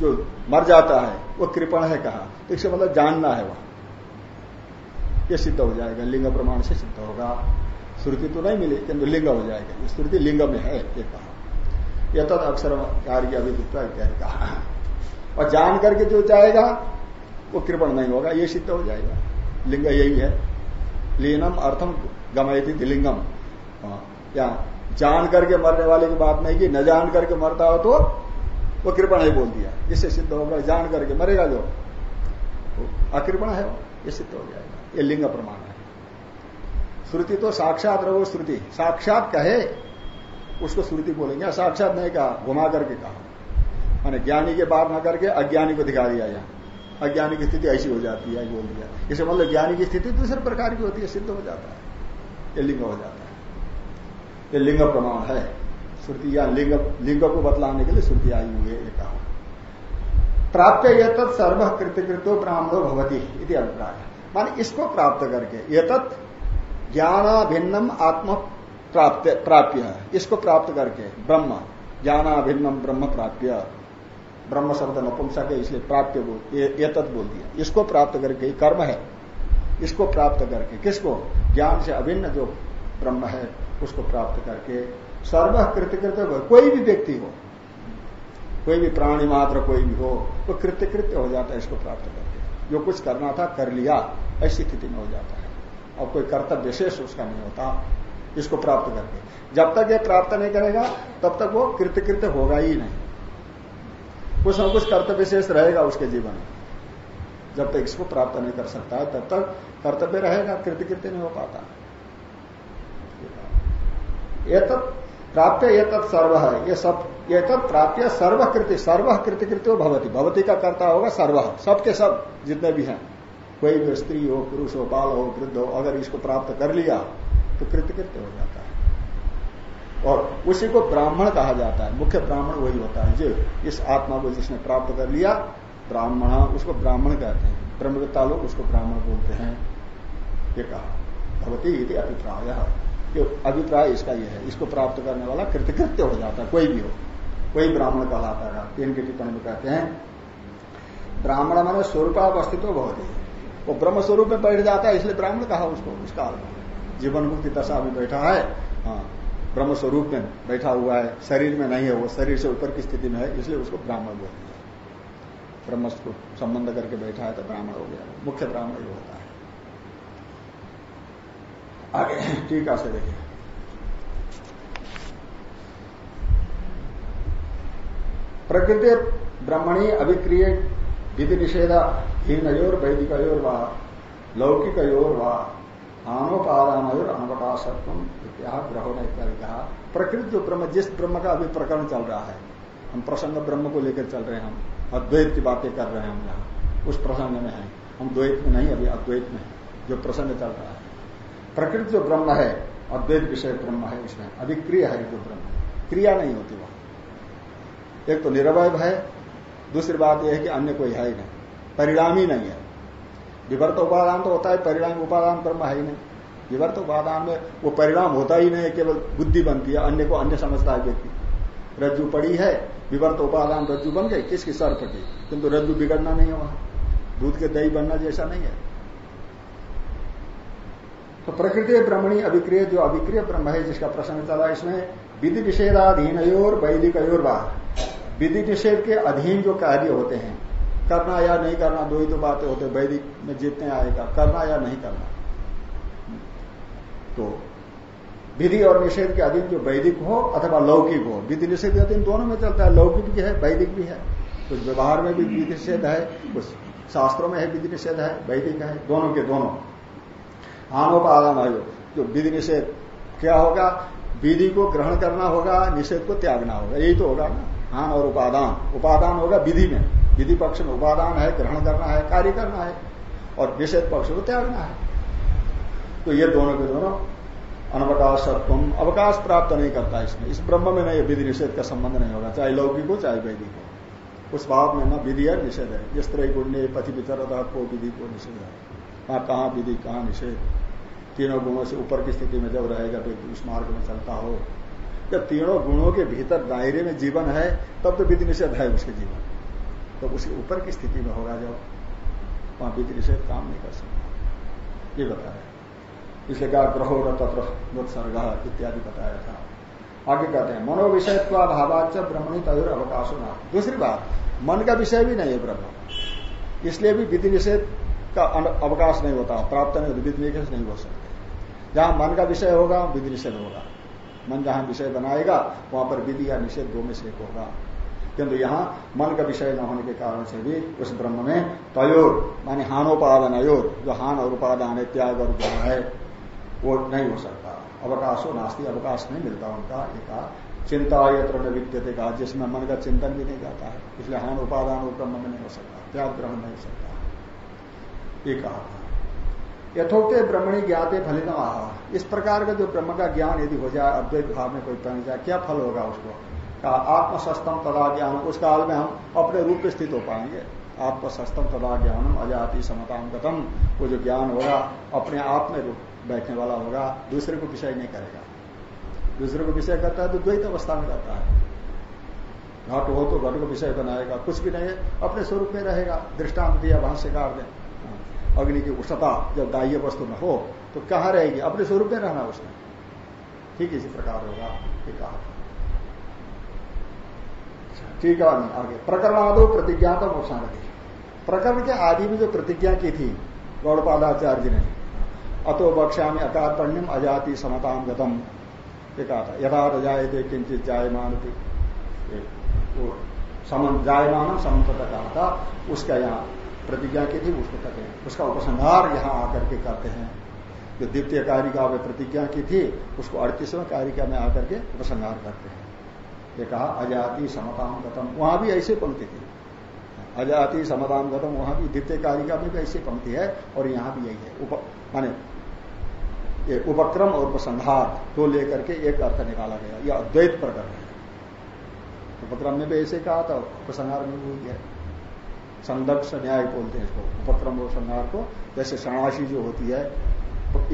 जो मर जाता है, वो कृपण है कहा। तो इसका मतलब जानना है वहाँ। ये सिद्ध हो जाएगा लिंग प्रमाण से सिद्ध होगा। श्रुति तो नहीं मिली किंतु लिंग हो जाएगा। श्रुति लिंग में है ये कहा। यह तद अक्षर कार्य अभिवृत्ता इत्यादि कहा। और जान करके जो जाएगा वो कृपण नहीं होगा ये सिद्ध हो जाएगा। लिंग यही है। लीनम अर्थम गमयती लिंगम हाँ, या जान करके मरने वाले की बात नहीं की न जान करके मरता हो तो वो कृपण ही बोल दिया। इससे सिद्ध होगा जान करके मरेगा जो। अकृपण है ये सिद्ध हो जाएगा। ये लिंग प्रमाण है। श्रुति तो साक्षात रहो श्रुति। साक्षात कहे, उसको श्रुति बोलेंगे। साक्षात नहीं कहा, घुमा करके कहा। मैंने ज्ञानी के बात न करके अज्ञानी को दिखा दिया यहाँ। अज्ञानी की स्थिति ऐसी हो जाती है, बोल दिया। इसे मतलब ज्ञानी की स्थिति दूसरे प्रकार की होती है, सिद्ध हो जाता है। ये लिंग हो जाता है। ये लिंग प्रमाण है। श्रुति या लिंग लिंग को बतलाने के लिए श्रुति आई हुई है, ये कहा। प्राप्त यह तत् सर्व कृत्यकृतो ब्राह्मणो भवती अभिप्राय मान इसको प्राप्त करके ये तत् ज्ञानाभिन्नम आत्म प्राप्त, प्राप्य। इसको प्राप्त करके, ब्रह्म, ज्ञानाभिन्नम ब्रह्म प्राप्य। ब्रह्म शब्द नपुंसक है, इसलिए प्राप्य बोल ये तत् बोल दिया। इसको प्राप्त करके कर्म है। इसको प्राप्त करके, किसको? ज्ञान से अभिन्न जो ब्रह्म है, उसको प्राप्त करके। सर्व कृतकृत कोई भी व्यक्ति हो, कोई भी प्राणी मात्र कोई भी हो तो कृत्य कृत्य हो जाता है, इसको प्राप्त करके। जो कुछ करना था कर लिया, ऐसी स्थिति में हो जाता है। अब कोई कर्तव्य विशेष उसका नहीं होता, इसको प्राप्त करके। जब तक ये प्राप्त नहीं करेगा, तब तक वो कृत्य होगा ही नहीं। कुछ ना कुछ कर्तव्य विशेष रहेगा उसके जीवन में। जब तक इसको प्राप्त नहीं कर सकता है, तब तक कर्तव्य रहेगा कृत्य कृत्य नहीं हो पाता। ये तब प्राप्त ये तत् सर्व। है ये सब, ये तब प्राप्त सर्व कृति सर्व कृति कृत्यो भवती। भवती का कर्ता होगा सर्व। सबके सब, जितने भी हैं। कोई भी स्त्री हो, पुरुष हो, बाल हो, वृद्ध हो, अगर इसको प्राप्त कर लिया तो कृतकृत्य हो जाता है। और उसी को ब्राह्मण कहा जाता है। मुख्य ब्राह्मण वही होता है। जो इस आत्मा को जिसने प्राप्त कर लिया, ब्राह्मण, उसको ब्राह्मण कहते हैं। ब्रह्मविता लोग उसको ब्राह्मण बोलते हैं। ये कहा। भगवती अभिप्राय। ये अभिप्राय इसका यह है। इसको प्राप्त करने वाला कृतकृत्य हो जाता है, कोई भी हो। कोई ब्राह्मण कहलाता है, तीन की टिप्पणी में कहते हैं, ब्राह्मण मैंने स्वरूपावस्थित बहुत ही वो ब्रह्म स्वरूप में बैठ जाता है, इसलिए ब्राह्मण कहा उसको उस काल में जीवन मुक्ति दशा में बैठा है हाँ ब्रह्म स्वरूप में बैठा हुआ है, शरीर में नहीं है, वो शरीर से ऊपर की स्थिति में है, इसलिए उसको ब्राह्मण बोलते हैं। ब्रह्म को संबंध करके बैठा है तो ब्राह्मण हो गया, मुख्य ब्राह्मण ही होता है। आगे, ठीक से देखिए। प्रकृति ब्रह्मणी अभिक्रिय विधि निषेधा निषेध हीनयोर वैदिकयोर व लौकिकयोर व आनोपादानयोर अनवकाशत्व ग्रहो ने इत्यादि कहा प्रकृति जो ब्रह्म, जिस ब्रह्म का अभी प्रकरण चल रहा है, हम प्रसंग ब्रह्म को लेकर चल रहे हैं हम, अद्वैत की बातें कर रहे हैं हम यहाँ, उस प्रसंग में है। हम द्वैत में नहीं, अभी अद्वैत में जो प्रसंग चल रहा है। प्रकृति जो ब्रह्म है अद्वैत विषय ब्रह्म है उसमें अभिक्रिय है जो ब्रह्म। क्रिया नहीं होती वहाँ। एक तो निरवय है, दूसरी बात यह है कि अन्य कोई है ही नहीं। परिणाम ही नहीं है। विवर्त उपादान तो होता है, परिणाम उपादान ब्रह्म है ही नहीं। विवर्त उपादान में वो परिणाम होता ही नहीं, केवल बुद्धि बनती है, अन्य को अन्य समझता है व्यक्ति। रज्जु पड़ी है, विवर्त उपादान रज्जु बन गई, किसकी सर पटी किंतु रज्जु बिगड़ना नहीं है वहाँ। दूध के दही बनना जैसा नहीं है। तो प्रकृति ब्रह्मणी अभिक्रिय जो अभिक्रिय ब्रह्म है, जिसका प्रसंग चला इसमें, विधि निषेधाधीन और वैदिक और विधि निषेध के अधीन जो कार्य होते हैं, करना या नहीं करना, दो ही तो बातें होते वैदिक में जितने आएगा, करना या नहीं करना। तो विधि और निषेध के अधीन जो वैदिक हो अथवा लौकिक हो, विधि निषेध के अधीन दोनों में चलता है, लौकिक भी है, वैदिक भी है। कुछ व्यवहार में भी विधि निषेध है कुछ शास्त्रों में है, विधि निषेध है, वैदिक है, दोनों के दोनों। आनोपादान आयो जो विधि निषेध क्या होगा? विधि को ग्रहण करना होगा, निषेध को त्यागना होगा। यही तो होगा ना? हान और उपादान। उपादान होगा विधि में। विधि पक्ष में उपादान है, ग्रहण करना है, कार्य करना है। और निषेध पक्ष को त्यागना है। तो ये दोनों के दोनों अनवकाशत्व अवकाश प्राप्त नहीं करता इसमें। इस ब्रह्म में नहीं विधि निषेध का संबंध नहीं होगा, चाहे लौकिक हो, चाहे वैदिक हो। उस भाव में न विधि है निषेध है। जिस तरह गुण्य पति विचार को विधि को निषेध है। कहा विधि, कहाँ निषेध? तीनों गुणों से ऊपर की स्थिति में जब रहेगा व्यक्ति उस मार्ग में चलता हो। जब तीनों गुणों के भीतर दायरे में जीवन है, तब तो विधि निषेध है उसके जीवन। तो उसके ऊपर की स्थिति में होगा जब वहाँ विधि निषेध काम नहीं कर सकता। ये बताया। इसलिए कहा, ग्रहो न तत्र सर्ग इत्यादि बताया था। आगे कहते हैं मनोविषयत्वा भावाच ब्रह्मणी तय अवकाशो ना। दूसरी बात, मन का विषय भी नहीं है ब्रह्म। इसलिए भी विधि निषेध का अवकाश नहीं होता, प्राप्त नहीं होता विधि निषेध नहीं हो सकते। जहाँ मन का विषय होगा विधि निषेध होगा। मन जहाँ विषय बनाएगा, वहाँ पर विधि या निषेध दो में से एक होगा। किंतु यहाँ मन का विषय न होने के कारण से भी उस ब्रह्म में तयोर, माने हानोपादान अयोर, जो हान और उपादान है, त्याग और ग्रह है, वो नहीं हो सकता। अवकाश नास्ती, अवकाश नहीं मिलता उनका, एक चिंता यत्र न विद्यते का, जिसमें मन का चिंतन भी नहीं जाता है। इसलिए हान उपादान और ब्रह्म में नहीं हो सकता, त्याग ग्रहण नहीं हो सकता। ये कहा था यथोक्त ब्रह्मणी ज्ञाते फलित। आह इस प्रकार का जो ब्रह्म का ज्ञान यदि हो जाए, अद्वैत भाव में कोई पहन जाए, क्या फल होगा उसको? कहा आत्मसस्तम तदा ज्ञान उस काल में हम अपने रूप में स्थित हो पाएँगे। आत्मसस्तम तदा ज्ञानम अजाति समताम गतम। वो जो ज्ञान होगा, अपने आप में रूप बैठने वाला होगा, दूसरे को विषय नहीं करेगा। दूसरे को विषय करता है तो द्वैत अवस्था में करता है। घट हो तो घट को विषय बनाएगा, कुछ भी नहीं है, अपने स्वरूप में रहेगा। दृष्टांत दिया, भाष्यकार ने। अग्नि की उष्णता जब दाह्य वस्तु में हो तो कहा रहेगी? अपने स्वरूप में रहना उसने ठीक इसी प्रकार होगा, ये कहा। ठीक है आगे। प्रकरणादो प्रतिज्ञा तो मोक्षानति प्रकरण के आदि में जो प्रतिज्ञा की थी, गौड़पादाचार्य ने, अतो बक्षा में अकार पण्यम अजाति समताम गतम। ये कहा था, यथा रजाए थे किंचित जायमान समन जायमान समता कहा था, उसका यहाँ प्रतिज्ञा की थी, उसको कहते हैं। उसका उपसंहार यहाँ आकर के करते हैं। जो द्वितीय कारिका में प्रतिज्ञा की थी, उसको अड़तीसवें कारिका में आकर के उपसंहार करते हैं। ये कहा, अजाति समताम गतम। वहाँ भी ऐसी पंक्ति थी। अजाति समताम गतम, वहाँ भी द्वितीय कारिका में भी ऐसी पंक्ति है, और यहाँ भी यही है। माने, ये उपक्रम और उपसंहार दो लेकर के एक अर्थ निकाला गया। यह अद्वैत प्रकरण है। उपक्रम में भी ऐसे कहा था, उपसंहार में भी है। संदक्ष न्याय बोलते हैं इसको उपक्रम और संहार को जैसे सणाशी जो होती है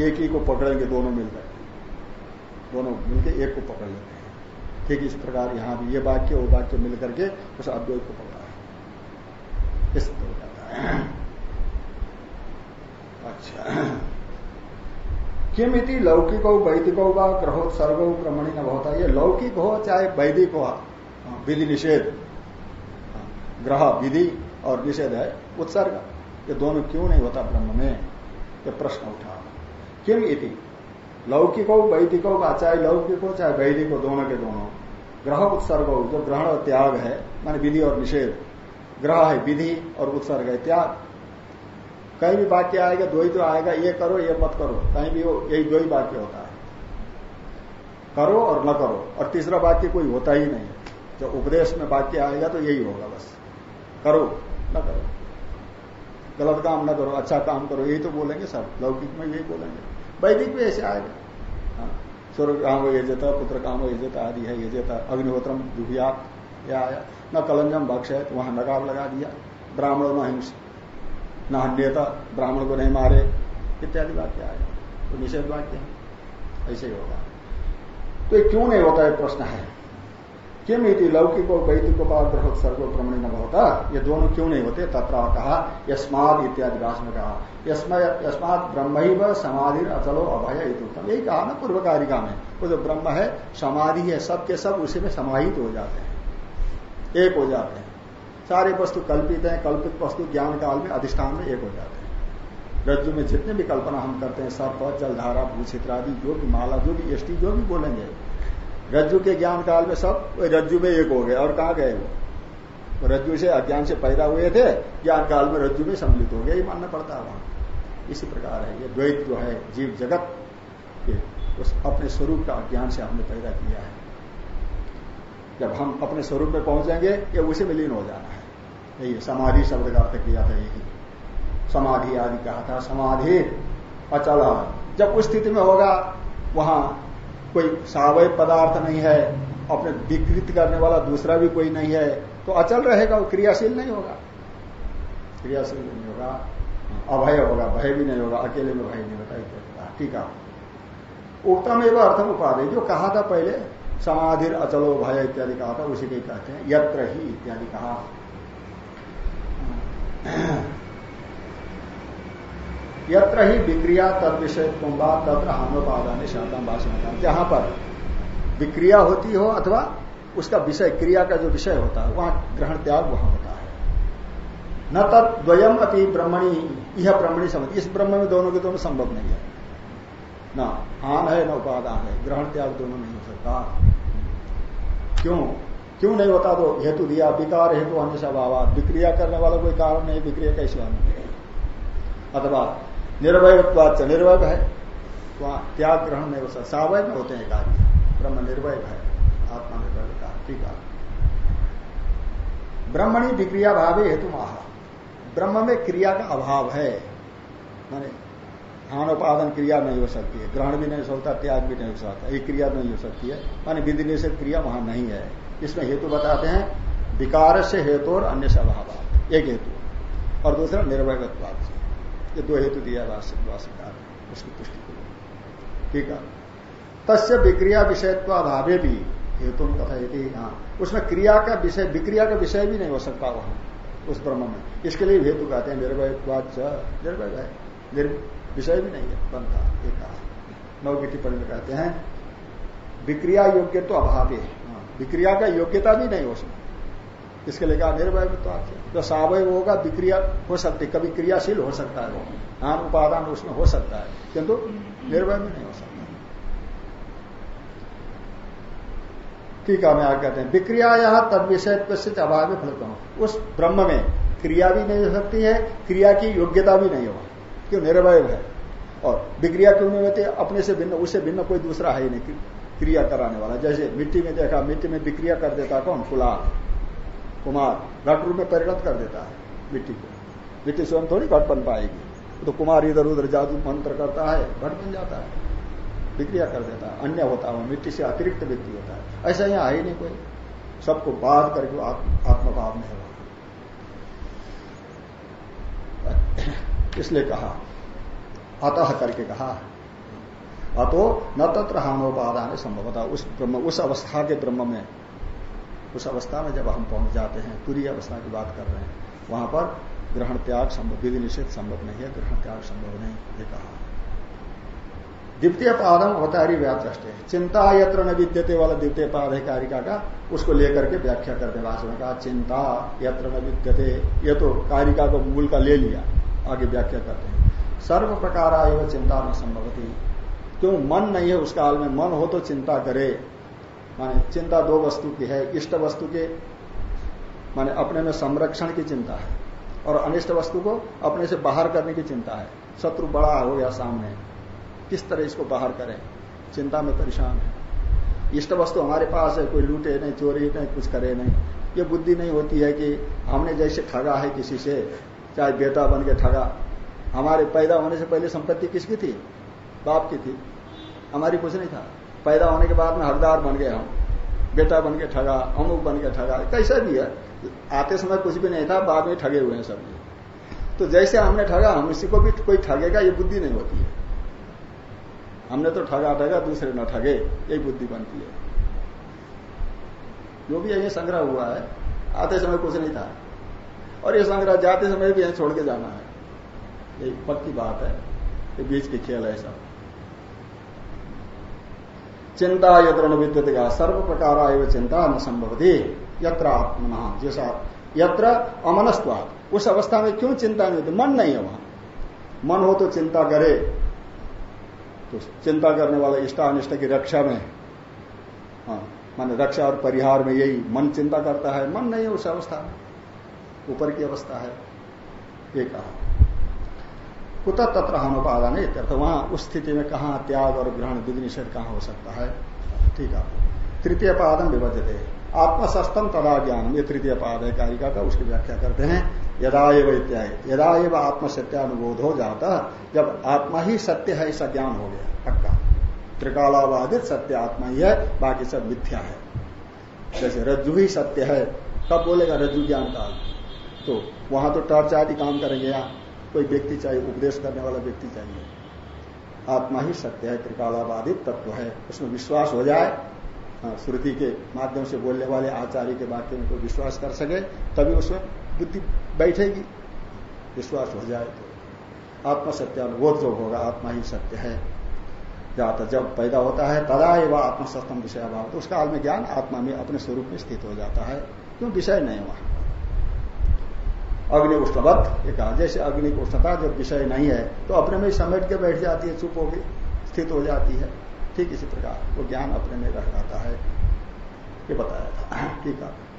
एक ही को पकड़ेंगे दोनों मिलकर दोनों मिलकर एक को पकड़ लेते हैं। ठीक इस प्रकार यहाँ भी ये वाक्य वो वाक्य मिलकर के उस अद्वैत को पकड़ा है। इस है अच्छा। किम इति लौकिक हो वैदिक हो व ग्रहोत्सर्ग ब्रह्मणी न होता ये लौकिक हो चाहे वैदिक हो हाँ, विधि निषेध। हाँ, ग्रह विधि और निषेध है, उत्सर्ग। ये दोनों क्यों नहीं होता ब्रह्म में? ये प्रश्न उठा। क्यों इति? लौकिक हो वैदिक हो चाहे लौकिक हो चाहे वैदिक हो दोनों के दोनों। ग्रह उत्सर्ग हो, जो ग्रहण और त्याग है, माने विधि और निषेध। ग्रह है विधि और उत्सर्ग है त्याग। कहीं भी वाक्य आएगा दो ही तो आएगा, ये करो, ये मत करो। कहीं भी यही दो ही वाक्य होता है। करो और न करो, और तीसरा वाक्य कोई होता ही नहीं। जब उपदेश में वाक्य आएगा तो यही होगा बस। करो। न करो। गलत काम न करो अच्छा काम करो यही तो बोलेंगे सब। लौकिक में यही बोलेंगे। वैदिक में ऐसे आएगा हाँ, स्वर्ग काम यजता पुत्र काम यजता आदि है यजता अग्निहोत्रम दुहिया या आया। न कलंजम भक्ष है तो वहाँ नकाब लगा दिया। ब्राह्मण न हिंस। न हन्यता ब्राह्मण को नहीं मारे। इत्यादि वाक्य आए। तो निषेध वाक्य है। ऐसे ही होगा। तो ये क्यों नहीं होता है प्रश्न है? किम इति लौकिको वैदिको ग्रह सर्गो प्रमण न होता ये दोनों क्यों नहीं होते? तथा कहा, यस्माद इत्यादि भाष में कहा। यस्मात ब्रह्म ही व समाधि अचलो अभय यही कहा ना पूर्व कारिका में। वो जो ब्रह्म है, समाधि है, सब के सब उसी में समाहित हो जाते हैं। एक हो जाते हैं। सारे वस्तु कल्पित हैं, कल्पित वस्तु ज्ञान काल में, अधिष्ठान में एक हो जाते हैं। रज्जु में जितने भी कल्पना हम करते हैं, सर्प, जलधारा, भूषित्र आदि, जो भी माला, जो भी एष्टि, जो भी बोलेंगे रज्जु के ज्ञान काल में सब रज्जु में एक हो गए और कहा गए वो? रज्जु से अज्ञान से पैदा हुए थे, ज्ञान काल में रज्जु में सम्मिलित हो गए, ये मानना पड़ता है वहाँ। इसी प्रकार है, ये द्वैत जो है, जीव जगत के उस अपने स्वरूप का अज्ञान से हमने पैदा किया है। जब हम अपने स्वरूप में पहुँचेंगे ये उसी में लीन हो जाना है। यही समाधि शब्द का अर्थ किया था यही। समाधि आदि कहा था, समाधि अचल। जब उस स्थिति में होगा, वहाँ कोई सावय पदार्थ नहीं है, अपने विकृत करने वाला दूसरा भी कोई नहीं है तो अचल रहेगा, वो क्रियाशील नहीं होगा। क्रियाशील नहीं होगा, अभय होगा, भय भी नहीं होगा, अकेले में भय नहीं होता ठीक है। उत्तम एवं अर्थम उपाधि, जो कहा था पहले समाधि अचलो भय इत्यादि कहा था, उसी के कहते हैं, यत्र ही इत्यादि कहा। यत्र ही विक्रिया तद विषय कुंभा तत्र हानोपादान शांतम भाषण जहाँ पर विक्रिया होती हो अथवा उसका विषय, क्रिया का जो विषय होता है, वहाँ ग्रहण त्याग वहाँ होता है। न तत् द्वयम अति ब्रह्मणी यह ब्रह्मणी समझ इस ब्रह्म में दोनों के दोनों संभव नहीं है। न हान है, न उपादान है। ग्रहण त्याग दोनों नहीं हो सकता। क्यों? क्यों नहीं होता तो हेतु दिया, विकार हेतु हमेशा भावा विक्रिया करने वाला कोई कारण नहीं, विक्रिया कैसे अथवा निर्वयत्वाच निर्वय है। वहाँ त्याग ग्रहण नहीं हो सकता सावय में होते हैं कार्य। ब्रह्म निर्वय है। आत्मा निर्वय ठीक है। ब्रह्मणी विक्रिया भावे हेतु माह ब्रह्म में क्रिया का अभाव है। माने हानोपादन क्रिया नहीं हो सकती है। ग्रहण भी नहीं हो सकता, त्याग भी नहीं हो सकता। एक क्रिया नहीं हो सकती है। मानी विधि निषेध क्रिया वहाँ नहीं है। इसमें हेतु बताते हैं, विकार से हेतु और अन्य से अभाव। एक हेतु। और दूसरा निर्भयत्वाद ये दो हेतु दिया भाष्यकार उसकी पुष्टि के लिए। ठीक है? तस्य विक्रिया विषयत्वाभावे भी हेतु कथा यदि हाँ उसमें क्रिया का विषय विक्रिया का विषय भी नहीं हो सकता वहाँ उस ब्रह्म में। इसके लिए हेतु कहते हैं निर्भयत्वाद निर्भय है विषय भी नहीं है बनता एक नौ की टिप्पणी कहते हैं विक्रिया योग्य तो अभाव। हाँ, विक्रिया का योग्यता भी नहीं हो सकती। इसके लिए कहा निर्भय जो सावय होगा, विक्रिया हो सकती, कभी क्रियाशील हो सकता है वो। हाँ उपादान उसमें हो सकता है। किंतु निर्भय में नहीं हो सकता। ठीक है मैं आगे कहते हैं विक्रिया यह तद विषय अभाव फलित उस ब्रह्म में क्रिया भी नहीं हो सकती है, क्रिया की योग्यता भी नहीं होगा। क्यों? निर्भय है। और विक्रिया क्यों नहीं होती? अपने से भिन्न, उससे भिन्न कोई दूसरा है ही नहीं, क्रिया कराने वाला। जैसे मिट्टी में देखा, मिट्टी में विक्रिया कर देता कौन? कुलाल। कुमार घट रूप में परिणत कर देता है मिट्टी को। मिट्टी स्वयं थोड़ी घट बन पाएगी। तो कुमार इधर उधर जादू मंत्र करता है, घट बन जाता है। विक्रिया कर देता है, अन्य होता है, मिट्टी से अतिरिक्त व्यक्ति होता है। ऐसा यहाँ है ही नहीं कोई। सबको बाध करके आत्मभाव में है इसलिए कहा, अतः करके कहा, अतो न तत्र हानोपादान संभवता। उस ब्रह्म उस अवस्था के ब्रह्म में उस अवस्था में जब हम पहुँच जाते हैं पूरी अवस्था की बात कर रहे हैं, वहाँ पर ग्रहण त्याग संभव, विधि निषेध संभव नहीं है, ग्रहण त्याग संभव नहीं, ये कहा। द्वितीय पादम अवतारी व्याचष्ट चिंता यत्र न विद्यते वाला द्वितीय पाद है कारिका का, उसको लेकर के व्याख्या करते भाषण में कहा, चिंता यत्र न विद्यते, ये तो कारिका को मूल का ले लिया, आगे व्याख्या करते हैं। सर्व प्रकार आय चिंता न संभवती। क्यों मन नहीं है उस काल में, मन हो तो चिंता करे। माने चिंता दो वस्तु की है, इष्ट वस्तु के, माने अपने में संरक्षण की चिंता है, और अनिष्ट वस्तु को अपने से बाहर करने की चिंता है। शत्रु बड़ा हो गया सामने, किस तरह इसको बाहर करें? चिंता में परेशान है। इष्ट वस्तु हमारे पास है, कोई लूटे नहीं, चोरी नहीं, कुछ करे नहीं। ये बुद्धि नहीं होती है कि हमने जैसे ठगा है किसी से, चाहे बेटा बन के ठगा। हमारे पैदा होने से पहले संपत्ति किसकी थी? बाप की थी। हमारी कुछ नहीं था। पैदा होने के बाद में हकदार बन गए हम, बेटा बन के ठगा, अमुक बन के ठगा, कैसा भी है। आते समय कुछ भी नहीं था, बाद में ठगे हुए हैं सब। तो जैसे हमने ठगा, हम इसी को भी कोई ठगेगा, ये बुद्धि नहीं होती है। हमने तो ठगा ठगा, दूसरे न ठगे यही बुद्धि बनती है। जो भी यही संग्रह हुआ है, आते समय कुछ नहीं था। और ये संग्रह जाते समय भी यही छोड़ के जाना है। ये पक्की बात है, ये बीच के खेल है सब। चिंता यत्र विद्युत का सर्व प्रकार आय चिंता न संभवती यत्र आत्मा जैसा यत्र अमनस्वाद उस अवस्था में क्यों चिंता नहीं होती? मन नहीं है वहाँ। मन हो तो चिंता करे। तो चिंता करने वाला इष्टानिष्ट की रक्षा में हाँ मान रक्षा और परिहार में यही मन चिंता करता है। मन नहीं है उस अवस्था में। ऊपर की अवस्था है। ये कहा। कुत तत्र अनुपादान इत्यर्थ वहाँ उस स्थिति में कहा त्याग और ग्रहण विधि निषेध कहाँ हो सकता है? ठीक है। तृतीय पादम विभजते आत्मसस्तम तदा ज्ञान ये तृतीय पाद है कारिका का, उसकी व्याख्या करते हैं। यदा एव इत्यादि। यदा एव आत्मसत्यानुबोध हो जाता। जब आत्मा ही सत्य है, ऐसा ज्ञान हो गया। पक्का। त्रिकालावादित सत्य आत्मा ही है, बाकी सब मिथ्या है। जैसे रज्जु ही सत्य है। कब बोलेगा रज्जु ज्ञान काल तो वहाँ तो टर्च आदि काम करेंगे यहाँ कोई व्यक्ति चाहिए उपदेश करने वाला व्यक्ति चाहिए। आत्मा ही सत्य है त्रिकालावादित तत्व है। उसमें विश्वास हो जाए हाँ, श्रुति के माध्यम से बोलने वाले आचार्य के वाक्य में कोई विश्वास कर सके तभी उसमें बुद्धि बैठेगी। विश्वास हो जाए तो। आत्मा सत्यानुबोध जो होगा आत्मा ही सत्य है। जाता जब पैदा होता है तदा एवं आत्मसत्तम विषय अभाव तो उसका काल में ज्ञान आत्मा में अपने स्वरूप में स्थित हो जाता है। क्यों? विषय नहीं वहाँ अग्नि उष्णवत। ये कहा, जैसे अग्नि उष्णता जब विषय नहीं है तो अपने में समेट के बैठ जाती है, चुप होगी स्थित हो जाती है। ठीक इसी प्रकार, वो ज्ञान अपने में रह जाता है। ये बताया था। (clears throat) ठीक है।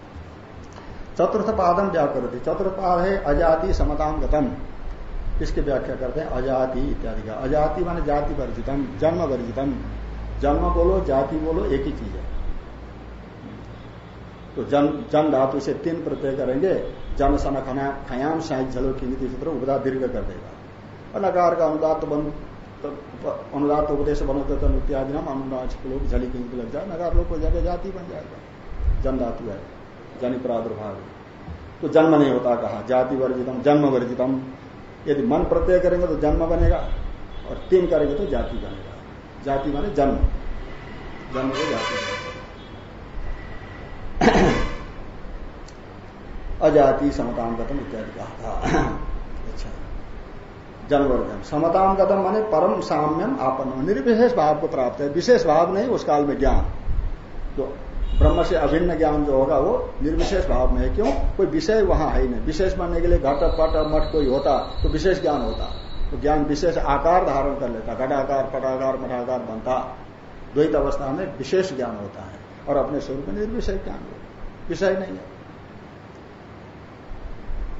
चतुर्थ पादम व्याकृति चतुर्थ पाद है, अजाति समताम गतम। इसकी व्याख्या करते हैं, अजाति इत्यादि का। अजाति माने जाति वर्जितम, जन्म वर्जितम। जन्म बोलो, जाति बोलो, एक ही चीज़ है। तो जन जन धातु से तीन प्रत्यय करेंगे। जन सन खयाम शाही झलो की सूत्र उपदा दीर्घ कर देगा। और नकार का अनुदात बन तो अनुदात उपदेश बनोते तो इत्यादि नाम अनुदात लोग झली की लग जाए नकार लोग जगह जाति बन जाएगा। जन धातु है, जन प्रादुर्भाव तो जन्म नहीं होता कहा, जाति वर्जितम, जन्म वर्जितम। यदि मन प्रत्यय करेंगे तो जन्म बनेगा, और तीन करेंगे तो जाति बनेगा। जाति माने जन्म। जन्म को जाति अजाति समताम गतम इत्यादि कहा था। अच्छा। जन्म समताम गतम माने परम साम्यम आपन निर्विशेष भाव को प्राप्त है। विशेष भाव नहीं, उस काल में ज्ञान। तो ब्रह्म से अभिन्न ज्ञान जो होगा, वो निर्विशेष भाव में है। क्यों? कोई विषय वहाँ है ही नहीं। विशेष मानने के लिए घट, पट, मठ कोई होता तो विशेष ज्ञान होता। तो ज्ञान विशेष आकार धारण कर लेता। घटाकार, पटाकार, मठाकार बनता। द्वैत अवस्था में विशेष ज्ञान होता है। और अपने स्वरूप में निर्विषय ज्ञान विषय नहीं है।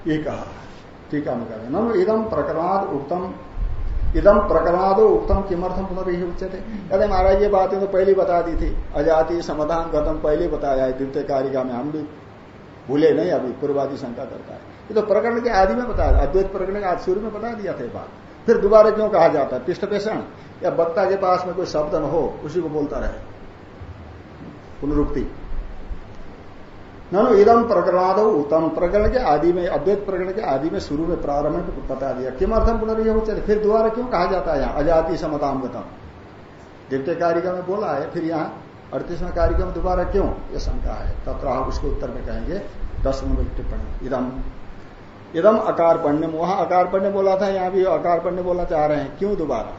ये कहा ठीक है मैं इदम प्रकरणाद उत्तम इदम प्रकरणादो उत्तम किमर्थम पुनर्ही उच्चते कहते महाराज ये बातें तो पहले बता दी थी। अजाति समाधान गतम पहले बताया। है द्वितीय कारिका में हम भी भूले नहीं, अभी पूर्वादि शंका करता है। ये तो प्रकरण के आदि में बताया अद्वैत प्रकरण के आज शुरू में बता दिया था बात। फिर दोबारा क्यों कहा जाता है? पिष्ट पेषण। या वक्ता के पास में कोई शब्द न हो, उसी को बोलता रहे। पुनरुक्ति। ननु इदम प्रकरणाद उत्तम प्रकरण के आदि में, अद्वैत प्रकरण के आदि में शुरू में प्रारंभ में बता दिया। किम अर्थम पुनर्य चले? फिर दोबारा क्यों कहा जाता है यहाँ? अजाति समताम गतम द्वितीय कारिका में बोला है, फिर यहाँ अड़तीसवें कारिका में दोबारा क्यों? ये शंका है। तथा उसके उत्तर में कहेंगे दस नंबर टिप्पणी इदम इदम अकार पढ़ने वहाँ अकार पढ़ने बोला था, यहाँ भी अकार पढ़ने बोला चाह रहे हैं। क्यों दोबारा?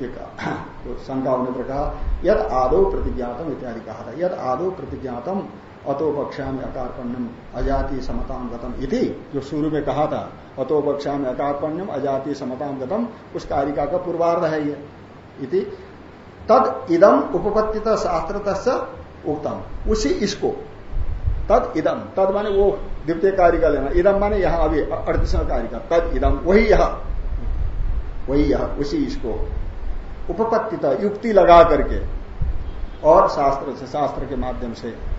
ये कहा। तो शंका होने पर कहा, यद आदो प्रतिज्ञातम इत्यादि कहा था। यद आदो प्रतिज्ञातम अतो बक्षा में अकारपण्यम अजाति समताम गतम इति जो शुरू में कहा था अतो बक्षा में अकारपण्यम अजाति समताम गतम उस कारिका का पूर्वार्ध है ये। इति, तद इदम उपपत्ति शास्त्र उत्तम उसी इसको, तद इदम, तद माने वो द्वितीय कारिका लेना। इदम माने यहाँ अभी अड़तीसवें कारिका। तद इदम, वही यह। वही यह, उसी इसको। उपपत्तिता, युक्ति लगा करके, और शास्त्र से, शास्त्र के माध्यम से।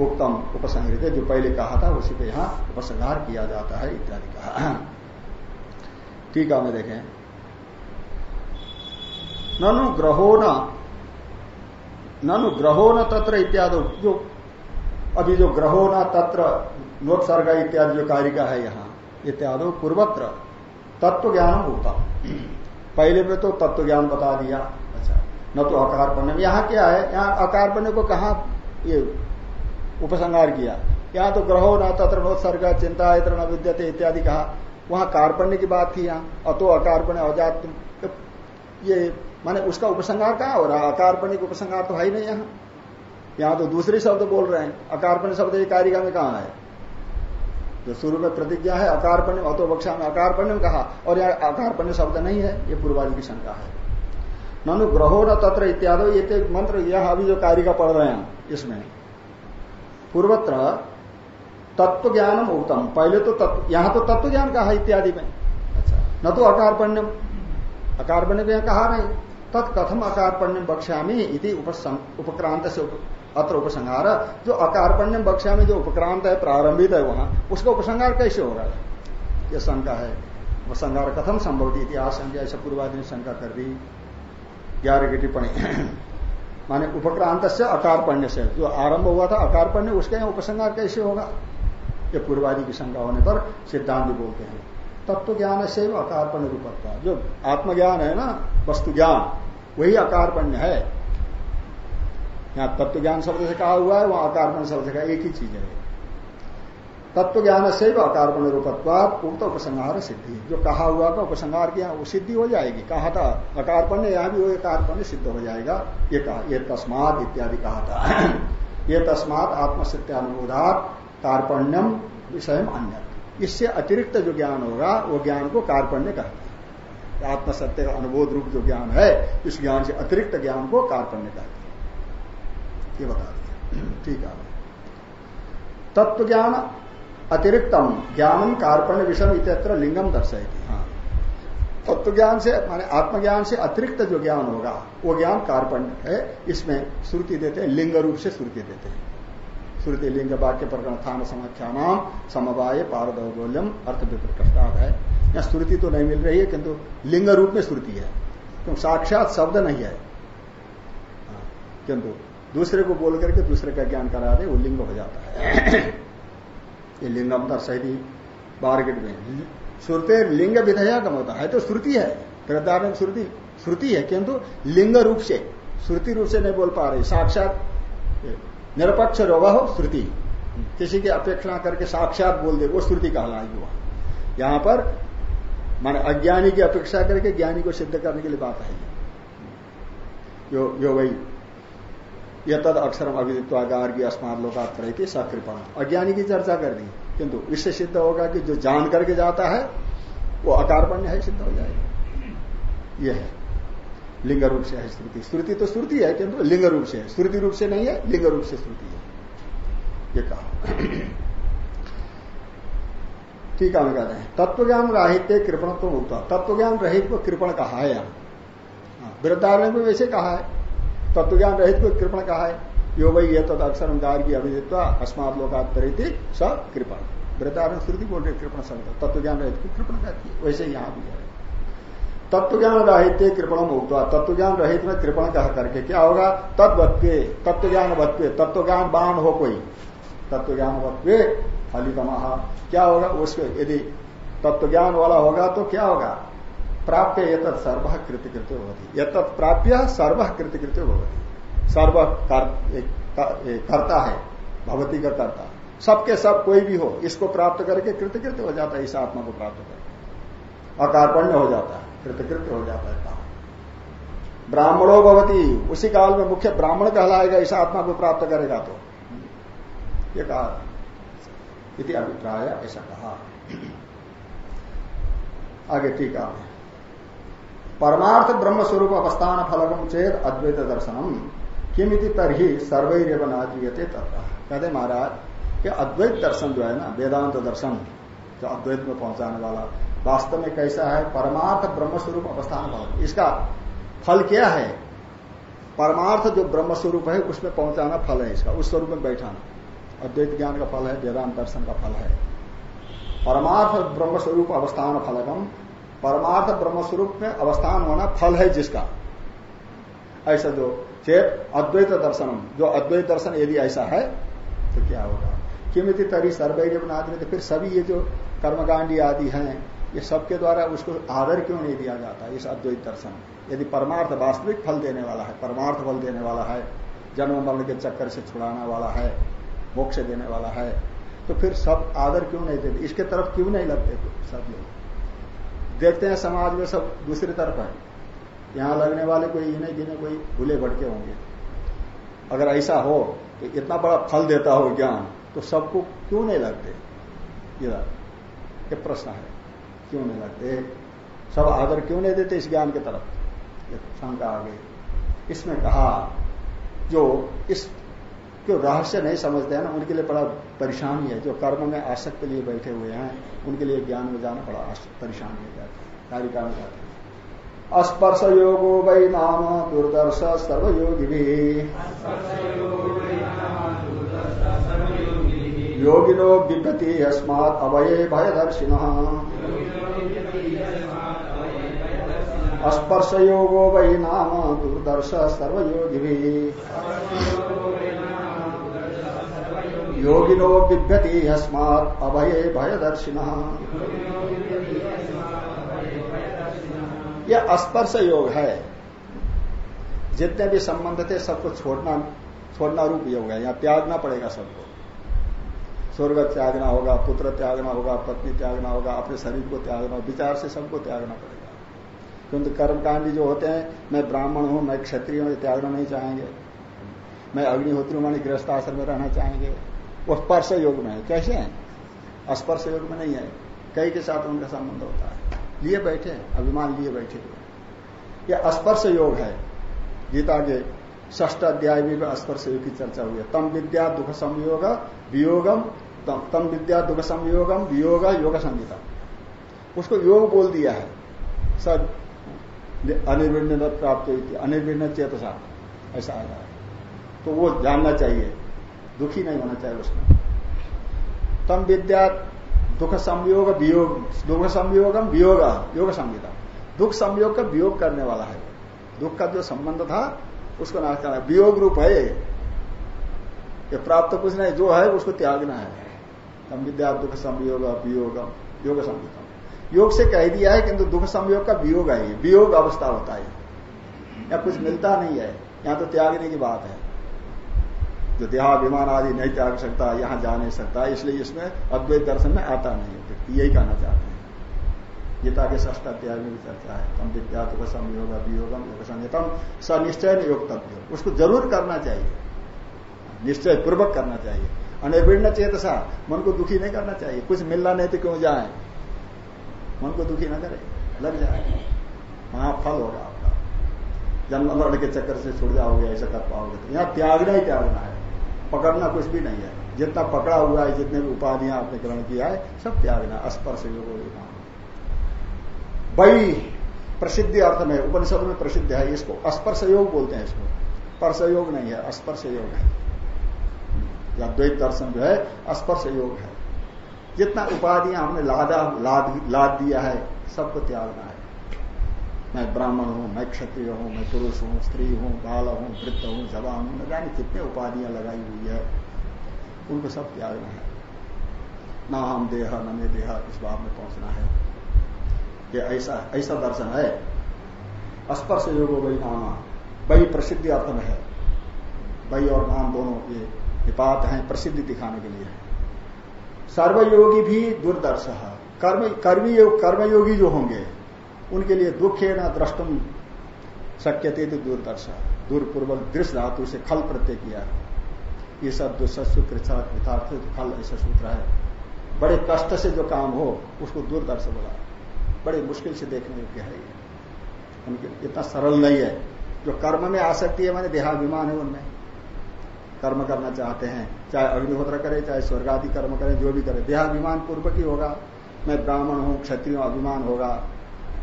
उत्तम उपसंहृत, जो पहले कहा था, उसी पे यहाँ उपसंहार किया जाता है, इत्यादि कहा। ठीक है, हमें देखें। ननु ग्रहो ननु ग्रहो न तत्र इत्यादि, जो अभी जो ग्रहो न तत्र, नोत्सर्ग इत्यादि जो कारिका है यहाँ, इत्यादि पूर्वत्र तत्व ज्ञान होता। पहले में तो तत्व ज्ञान बता दिया। अच्छा न तो अकार पण्य यहाँ क्या है? यहाँ अकार पण्य को कहा ये उपसंहार किया। यहाँ तो ग्रहो न तत्र नोत्सर्ग चिंता इतर न विद्यते इत्यादि कहा। वहाँ कार्पण्य की बात थी यहाँ। अतो अकारपण्य, अजात ये माने उसका उपसंहार कहाँ हो रहा है? अकारपण्य का उपसंहार तो है ही नहीं यहाँ। यहाँ तो दूसरे शब्द बोल रहे हैं। अकारपण्य शब्द ये कारिका में कहा है? जो शुरू में प्रतिज्ञा है, अकारपण्य अतो बक्षा में अकारपण्य कहा। और यहाँ अकारपण्य शब्द नहीं है, ये पूर्वाजी की शंका है। ननु ग्रहो न तत्र इत्यादि, ये मंत्र, यह अभी जो कारिका पढ़ रहे हैं, इसमें। पूर्वत्र तत्व ज्ञानम उत्तम पहले तो तत्व यहाँ तो तत्व ज्ञान कहा इत्यादि में। अच्छा। न तो अकारपण्यम। अकारपण्य में कहा नहीं। तत्कथम अकारपण्यम बक्ष्यामी इति उपक्रांत से अत्र उपसंहार। जो अकारपण्यम बक्ष्या में जो उपक्रांत है प्रारंभित है वहाँ उसका उपसंहार कैसे होगा? ये शंका है। उपसंहार कथम संभव इतिहास ऐसा पूर्वादि ने शंका कर दी। ग्यारह की टिप्पणी। माने उपक्रांत से अकार पढ़ने से। जो आरंभ हुआ था अकार पढ़ने उसके यहाँ उपसंहार कैसे होगा? ये पूर्वादि की शंका होने पर सिद्धांत बोलते हैं। तत्व ज्ञान से अकार अकारपण्य रूपत्ता जो आत्मज्ञान है ना, वस्तु ज्ञान, वही अकार अकारपण्य है। यहाँ तत्व ज्ञान शब्द से कहा हुआ है, वहाँ अकारपण्य शब्द से कहा एक ही चीज़ है। तत्व ज्ञान से अकारपण्य रूपत्वाद उक्त उपसंहार सिद्धि। जो कहा हुआ था उपसंहार किया, वो सिद्धि हो जाएगी। कहा था, अकारपण्य, यहाँ भी वो अकारपण्य सिद्ध हो जाएगा। ये कहा, ये तस्मात इत्यादि कहा था। (clears throat) ये तस्मात आत्मसत्यानुबोधात कार्पण्यम विषय अन्य इससे अतिरिक्त जो ज्ञान होगा, वो ज्ञान को कार्पण्य कहते हैं। आत्मसत्य का अनुबोध रूप जो ज्ञान है, इस ज्ञान से अतिरिक्त ज्ञान को कार्पण्य कहते हैं। ये बता दिया। (clears throat) ठीक है। तत्व ज्ञान अतिरिक्तम ज्ञानम कार्पण्य विषम इतर लिंगम दर्शाएगी हाँ। तत्व ज्ञान से माने आत्मज्ञान से अतिरिक्त जो ज्ञान होगा वो ज्ञान कार्पण्य है इसमें श्रुति देते हैं लिंग रूप से श्रुति देते हैं। श्रुति लिंग वाक्य प्रकरण थान समाख्यानाम समवाय पारदौगोल्यम अर्थ विप्रष्टाद है। यहाँ श्रुति तो नहीं मिल रही है किंतु लिंग रूप में श्रुति है। क्योंकि साक्षात शब्द नहीं है। हाँ, किंतु दूसरे को बोल करके दूसरे का ज्ञान करा दे वो लिंग हो जाता है। ये लिंगम सही बारगेट में श्रुते लिंग विधेयकम होता है तो श्रुति है वृद्धारण श्रुति श्रुति है, किंतु लिंग रूप से, श्रुति रूप से नहीं बोल पा रही, साक्षात निरपक्ष रोगा हो, श्रुति। किसी की अपेक्षा करके साक्षात बोल दे, वो श्रुति कहलाएगी वहाँ। यहाँ पर माने अज्ञानी की अपेक्षा करके ज्ञानी को सिद्ध करने के लिए बात है यो यो वही यह तद अक्षरम अभिदित्वागार की अस्मात लोकात थी सकृपा अज्ञानी की चर्चा कर दी किंतु इससे सिद्ध होगा कि जो जान करके जाता है वो अकारपण्य है सिद्ध हो जाएगा। यह है। लिंग रूप से है श्रुति श्रुति तो श्रुति है किंतु लिंग रूप से है। श्रुति रूप से नहीं है लिंग रूप से श्रुति है। ये कहा। ठीक है कहते हैं। तत्व ज्ञान राहित्य कृपण तो होता तत्व ज्ञान रहित को कृपण कहा है यहाँ। हाँ, वृद्धारण में वैसे कहा है। तत्व ज्ञान रहित को कृपण कहा है। यो भाई ये तद अक्षर गार की अभिजित्वा अस्मात लोकात्तरित स कृपण वृद्धारण श्रुति बोल रहे कृपण शब्द तत्व ज्ञान रहित को कृपण कहती है वैसे यहाँ भी है। तत्व ज्ञान राहित्य कृपणम होता तत्व रहित में कृपण कह करके क्या होगा? तत्वत्व तत्व ज्ञान वत्व तत्व ज्ञान बाण हो कोई तत्व ज्ञान वत्व फलितमहा क्या होगा? उसके यदि तत्व ज्ञान वाला होगा तो क्या होगा? प्राप्य ये तत् सर्व कृतकृत्य होती ये तत् प्राप्य सर्व कृतकृत्य होती सर्व करता है भगवती का करता। सबके सब कोई भी हो, इसको प्राप्त करके कृतकृत्य हो जाता है, इस आत्मा को प्राप्त करके। अकार्पण्य हो जाता है कृतकृत्य हो जाता है कहा ब्राह्मणों भवती, उसी काल में मुख्य ब्राह्मण कहलाएगा, इस आत्मा को प्राप्त करेगा तो। ये कहा। अभिप्राय, ऐसा कहा। आगे टीका में। परमार्थ ब्रह्म स्वरूप अवस्थान फलकम चेत अद्वैत दर्शनम। किमिति तरही सर्वैरव नाद्रियते तथा कहते महाराज, कि अद्वैत दर्शन जो है ना, वेदांत दर्शन, जो अद्वैत में पहुँचाने वाला, वास्तव में कैसा है? परमार्थ ब्रह्म स्वरूप अवस्थान फल इसका फल क्या है? परमार्थ जो ब्रह्म स्वरूप है, उसमें पहुंचाना फल है इसका, उस स्वरूप में बैठाना। अद्वैत ज्ञान का फल है, वेदांत दर्शन का फल है। परमार्थ ब्रह्म स्वरूप अवस्थान फलकम परमार्थ ब्रह्म स्वरूप में अवस्थान होना फल है जिसका। ऐसा जो चेत अद्वैत दर्शनम, जो अद्वैत दर्शन यदि ऐसा है तो क्या होगा? किमित तरी सर्वैर्य बनाते तो फिर सभी ये जो कर्मकांडी आदि हैं, ये सबके द्वारा उसको आदर क्यों नहीं दिया जाता? इस अद्वैत दर्शन। यदि परमार्थ वास्तविक फल देने वाला है, परमार्थ फल देने वाला है, जन्म मरण के चक्कर से छुड़ाने वाला है, मोक्ष देने वाला है तो फिर सब आदर क्यों नहीं देते? इसके तरफ़ क्यों नहीं लगते? सब लोग। देखते हैं समाज में सब दूसरी तरफ़ है। यहाँ लगने वाले कोई इन्हें गिने कोई भूले भटके होंगे। अगर ऐसा हो तो इतना बड़ा फल देता हो ज्ञान तो सबको क्यों नहीं लगते? ये प्रश्न है। क्यों नहीं लगते? सब आदर क्यों नहीं देते इस ज्ञान की तरफ़? शंका आ गई। इसमें कहा, जो इस जो रहस्य नहीं समझते हैं ना? उनके लिए बड़ा परेशानी है जो कर्म में आसक्त लिए बैठे हुए हैं, उनके लिए ज्ञान में जाना बड़ा परेशानी हो जाती है। कारिका में जाते हैं। अस्पर्श योगो वै नाम दुर्दर्श सर्वयोगी भी योगिनो बिभति अस्मात् अवये भयदर्शिन। स्पर्श योगो वै नाम दुर्दर्श सर्वयोगी भी योगिनो अस्मात् अभय भय भयदर्शिन। यह स्पर्श योग है। जितने भी संबंध थे, सबको छोड़ना छोड़ना रूप योग है। यहाँ त्यागना पड़ेगा सबको। स्वर्ग त्यागना होगा, पुत्र त्यागना होगा, पत्नी त्यागना होगा, अपने शरीर को त्यागना होगा विचार से सबको त्यागना पड़ेगा। क्योंकि कर्मकांडी जो होते हैं, मैं ब्राह्मण हूँ, मैं क्षत्रिय हूँ त्यागना नहीं चाहेंगे। मैं अग्निहोत्री मानी गृहस्थ आश्रम में रहना चाहेंगे। वो स्पर्श योग में है। कैसे है? स्पर्श योग में नहीं है। कई के साथ उनका संबंध होता है। लिए बैठे हैं, अभिमान लिए बैठे हुए यह स्पर्श योग है। गीता के ष्ठ अध्याय में स्पर्श योग की चर्चा हुई है। तम विद्या दुख संयोग, वियोगम, तम विद्या दुख संयोगम, वियोग, योग संगीता उसको योग बोल दिया है। सब अनिर्विण्य प्राप्त हुई थी अनिर्विण्य चेतसा। ऐसा आ रहा है। तो वो जानना चाहिए। दुखी नहीं होना चाहिए उसमें। तम विद्या दुख संयोग दुख संयोगम वियोग योग संविदा दुख संयोग का वियोग करने वाला है। दुख का जो संबंध था, उसको नाश करना वियोग रूप है ये। प्राप्त कुछ नहीं, जो है उसको त्यागना है। तम विद्या दुख संयोग वियोगम योग संविदा योग से कह दिया है, किंतु दुख संयोग का वियोग है वियोग अवस्था होता है। या कुछ मिलता नहीं है। यहाँ तो त्यागने की बात है। जो देहाभिमान आदि नहीं त्याग सकता, यहाँ जा नहीं सकता, इसलिए इसमें अद्वैत दर्शन में आता नहीं है। यही कहना चाहते हैं। गीता के ष्ठ अध्याय में भी चर्चा है। तम विद्या दुख संयोग वियोगम योग संगतम सनिश्चय योग तत्व उसको ज़रूर करना चाहिए। निश्चय पूर्वक करना चाहिए। अनिर्विण चेतसा, मन को दुखी नहीं करना चाहिए। कुछ मिलना नहीं तो क्यों जाए? मन को दुखी ना करे। लग जाए। वहाँ फल होगा आपका। जन्म मरण के चक्कर से छुट जाओगे, ऐसा कर पाओगे तो। यहाँ त्यागना ही त्यागना है। पकड़ना कुछ भी नहीं है। जितना पकड़ा हुआ है, जितने भी उपाधियाँ आपने ग्रहण किया है सब त्यागना स्पर्श योग वही प्रसिद्धि अर्थ में, उपनिषद में प्रसिद्ध है इसको। स्पर्श योग बोलते हैं इसको। स्पर्श योग नहीं है स्पर्श योग है। या द्वैत दर्शन जो है स्पर्श योग है। जितना उपाधियाँ हमने लादा, लाद लाद दिया है, सबको त्यागना है। मैं ब्राह्मण हूँ, मैं क्षत्रिय हूँ, मैं पुरुष हूँ, स्त्री हूँ, बाल हूँ, वृद्ध हूँ, जवान हूँ न जाने कितने उपाधियाँ लगाई हुई है, उनको सब त्यागना है। ना हम देह, न मे देह, इस भाव में पहुँचना है। ये ऐसा ऐसा दर्शन है। स्पर्श योग वही नाम वही प्रसिद्धि अर्थ में है। वही और नाम दोनों ये निपात है, प्रसिद्धि दिखाने के लिए। है सर्वयोगी भी दुर्दर्श कर्म, कर्मी, कर्मयोगी जो होंगे उनके लिए दुख है ना द्रष्टुम शक्य थे तो दूरदर्शा दूरपूर्वक दृश्य धातु से खल प्रत्यय किया ये सब जो खल ऐसा सूत्र है। बड़े कष्ट से जो काम हो, उसको दूरदर्श बोला। बड़े मुश्किल से देखने योग्य है उनके इतना सरल नहीं है। जो कर्म में आसक्ति है, मैंने देहाभिमान है उनमें। कर्म करना चाहते हैं, चाहे अग्निहोत्र करे, चाहे स्वर्ग आदि कर्म करे, जो भी करे, देहाभिमान पूर्वक ही होगा। मैं ब्राह्मण हूँ, क्षत्रिय, अभिमान होगा।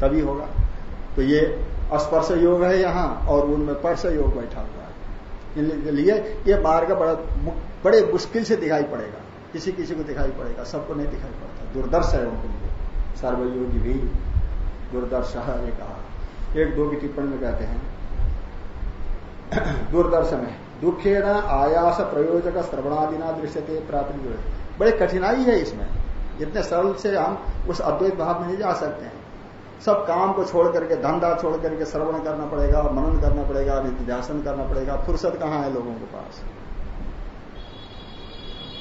तभी होगा। तो ये स्पर्श योग है यहाँ और उनमें पर्श योग बैठा हुआ है। लिए ये मार्ग बड़ा बड़े मुश्किल से दिखाई पड़ेगा। किसी किसी को दिखाई पड़ेगा, सबको नहीं दिखाई पड़ता। दुर्दर्श है उनके। लिए सर्वयोगी भी दुर्दर्श ये कहा। एक दो की टिप्पणी में कहते हैं। दूरदर्शन है दुखे न आयास प्रयोजक श्रवणादिना दृश्यते प्राप्त। बड़े कठिनाई है इसमें। इतने सरल से हम उस अद्वैत भाव में नहीं जा सकते हैं। सब काम को छोड़ करके धंधा छोड़ करके श्रवण करना पड़ेगा मनन करना पड़ेगा निध्यासन करना पड़ेगा। फुर्सत कहाँ है लोगों के पास?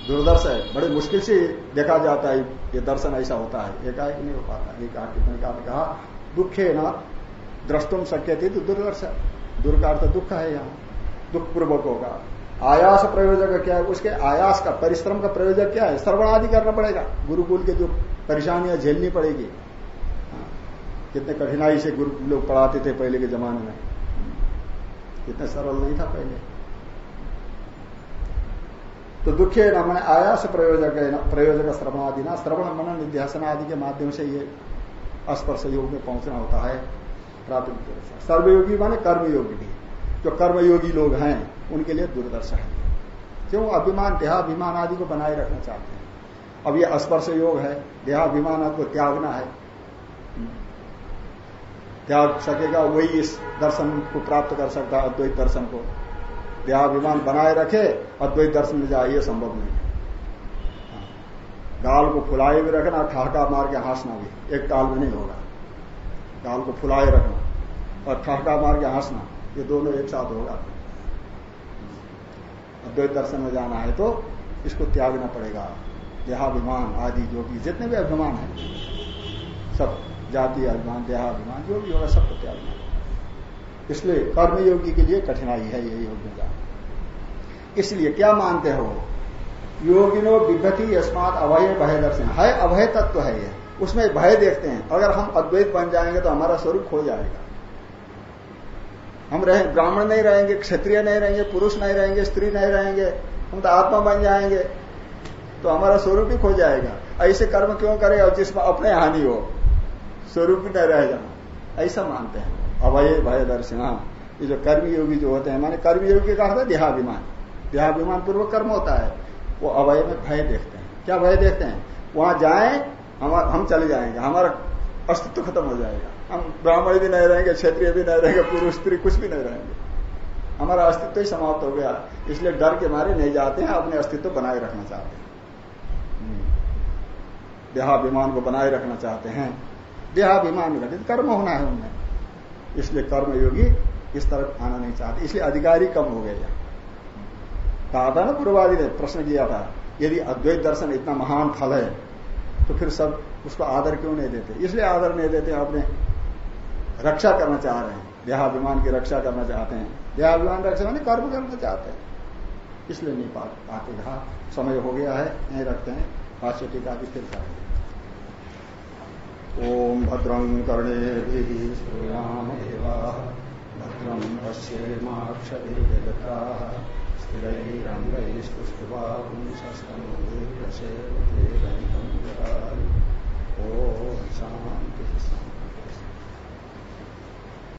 दूरदर्श है। बड़े मुश्किल से देखा जाता है ये दर्शन ऐसा होता है। एकाएक नहीं हो पाता। एक टिप्पणी का कहा दुखे न द्रष्टुम शक्य थी तो दुर्दर्श दुर् का अर्थ दुख है यहाँ। दुख पूर्वक होगा। आयास प्रयोजक क्या है? उसके आयास का परिश्रम का प्रयोजक क्या है? श्रवण आदि करना पड़ेगा। गुरुकुल के जो परेशानियाँ झेलनी पड़ेगी। हाँ, कितने कठिनाई से गुरु लोग पढ़ाते थे पहले के जमाने में। कितने सरल नहीं था पहले। तो दुखे न मैंने, आयास प्रयोजक प्रयोजक श्रवण आदि ना, श्रवण मन निध्यासन आदि के माध्यम से ये स्पर्श योग में पहुँचना होता है, प्राथमिक सर्वयोगी माने कर्मयोगी भी। जो कर्मयोगी लोग हैं, उनके लिए दुर्दर्श है। क्यों? अभिमान, देहाभिमान आदि को बनाए रखना चाहते हैं। अब ये स्पर्श योग है, देहाभिमान को त्यागना है। त्याग सकेगा, वही इस दर्शन को प्राप्त कर सकता है, अद्वैत दर्शन को। देहाभिमान बनाए रखे, अद्वैत दर्शन में जाए, ये संभव नहीं है। गाल को फुलाए भी रखना, ठहाका मार के हंसना भी, एक ताल में नहीं होगा। गाल को फुलाए रखना और ठहका मार के हंसना, ये दोनों एक साथ होगा। अद्वैत दर्शन में जाना है तो इसको त्यागना पड़ेगा। देहाभिमान आदि जो भी जितने भी अभिमान है, सब जाति, अभिमान, देहाभिमान, जो भी होगा सबको त्यागना इसलिए कर्मयोगी के लिए कठिनाई है ये योग्यता इसलिए क्या मानते हो? योगिनो विभति अस्मात अभय भय दर्शन। है, अभय तत्व है ये। उसमें भय देखते हैं। अगर हम अद्वैत बन जाएँगे तो हमारा स्वरूप खो जाएगा। हम रहे, ब्राह्मण नहीं रहेंगे, क्षत्रिय नहीं रहेंगे, पुरुष नहीं रहेंगे, स्त्री नहीं रहेंगे, हम तो आत्मा बन जाएँगे तो हमारा स्वरूप ही खो जाएगा। ऐसे कर्म क्यों करें? और जिसमें अपने हानि हो। स्वरूप नहीं रह जाना। ऐसा मानते हैं। अभय, भय दर्शना। ये जो कर्मयोगी जो होते हैं, माने कर्मयोगी का होता है देहाभिमान। देहाभिमान पूर्वक कर्म होता है। वो अभय में भय देखते हैं। क्या भय देखते हैं? वहाँ जाए हम हम चले जाएँगे। हमारा अस्तित्व खत्म हो जाएगा। हम ब्राह्मण भी नहीं रहेंगे, क्षेत्रीय भी नहीं रहेंगे, पुरुष, स्त्री कुछ भी नहीं रहेंगे। हमारा अस्तित्व ही समाप्त हो गया। इसलिए डर के मारे नहीं जाते हैं, अपने अस्तित्व बनाए रखना चाहते हैं। हम्म। देहाभिमान को बनाए रखना चाहते हैं। देहाभिमान घटित कर्म होना है उनमें। इसलिए कर्म योगी इस तरफ़ आना नहीं चाहते, इसलिए अधिकारी कम हो गए कहा था ना पूर्वादि ने, प्रश्न किया था, यदि अद्वैत दर्शन इतना महान फल है तो फिर सब उसको आदर क्यों नहीं देते? इसलिए आदर नहीं देते अपने रक्षा करना चाह रहे हैं, देहाभिमान की रक्षा करना चाहते हैं। देहाभिमान रक्षा मैंने कर्म करना चाहते हैं। इसलिए नहीं पाते कहा, समय हो गया है, नहीं रखते हैं भाष्य टीका भी फिर करेंगे। ओम भद्रं कर्णे भद्रम पश्येमाक्षता स्थिरैरङ्गैस्तुष्टुवांशस्तमोर्यसेवते ॐ शान्तिः शान्ति।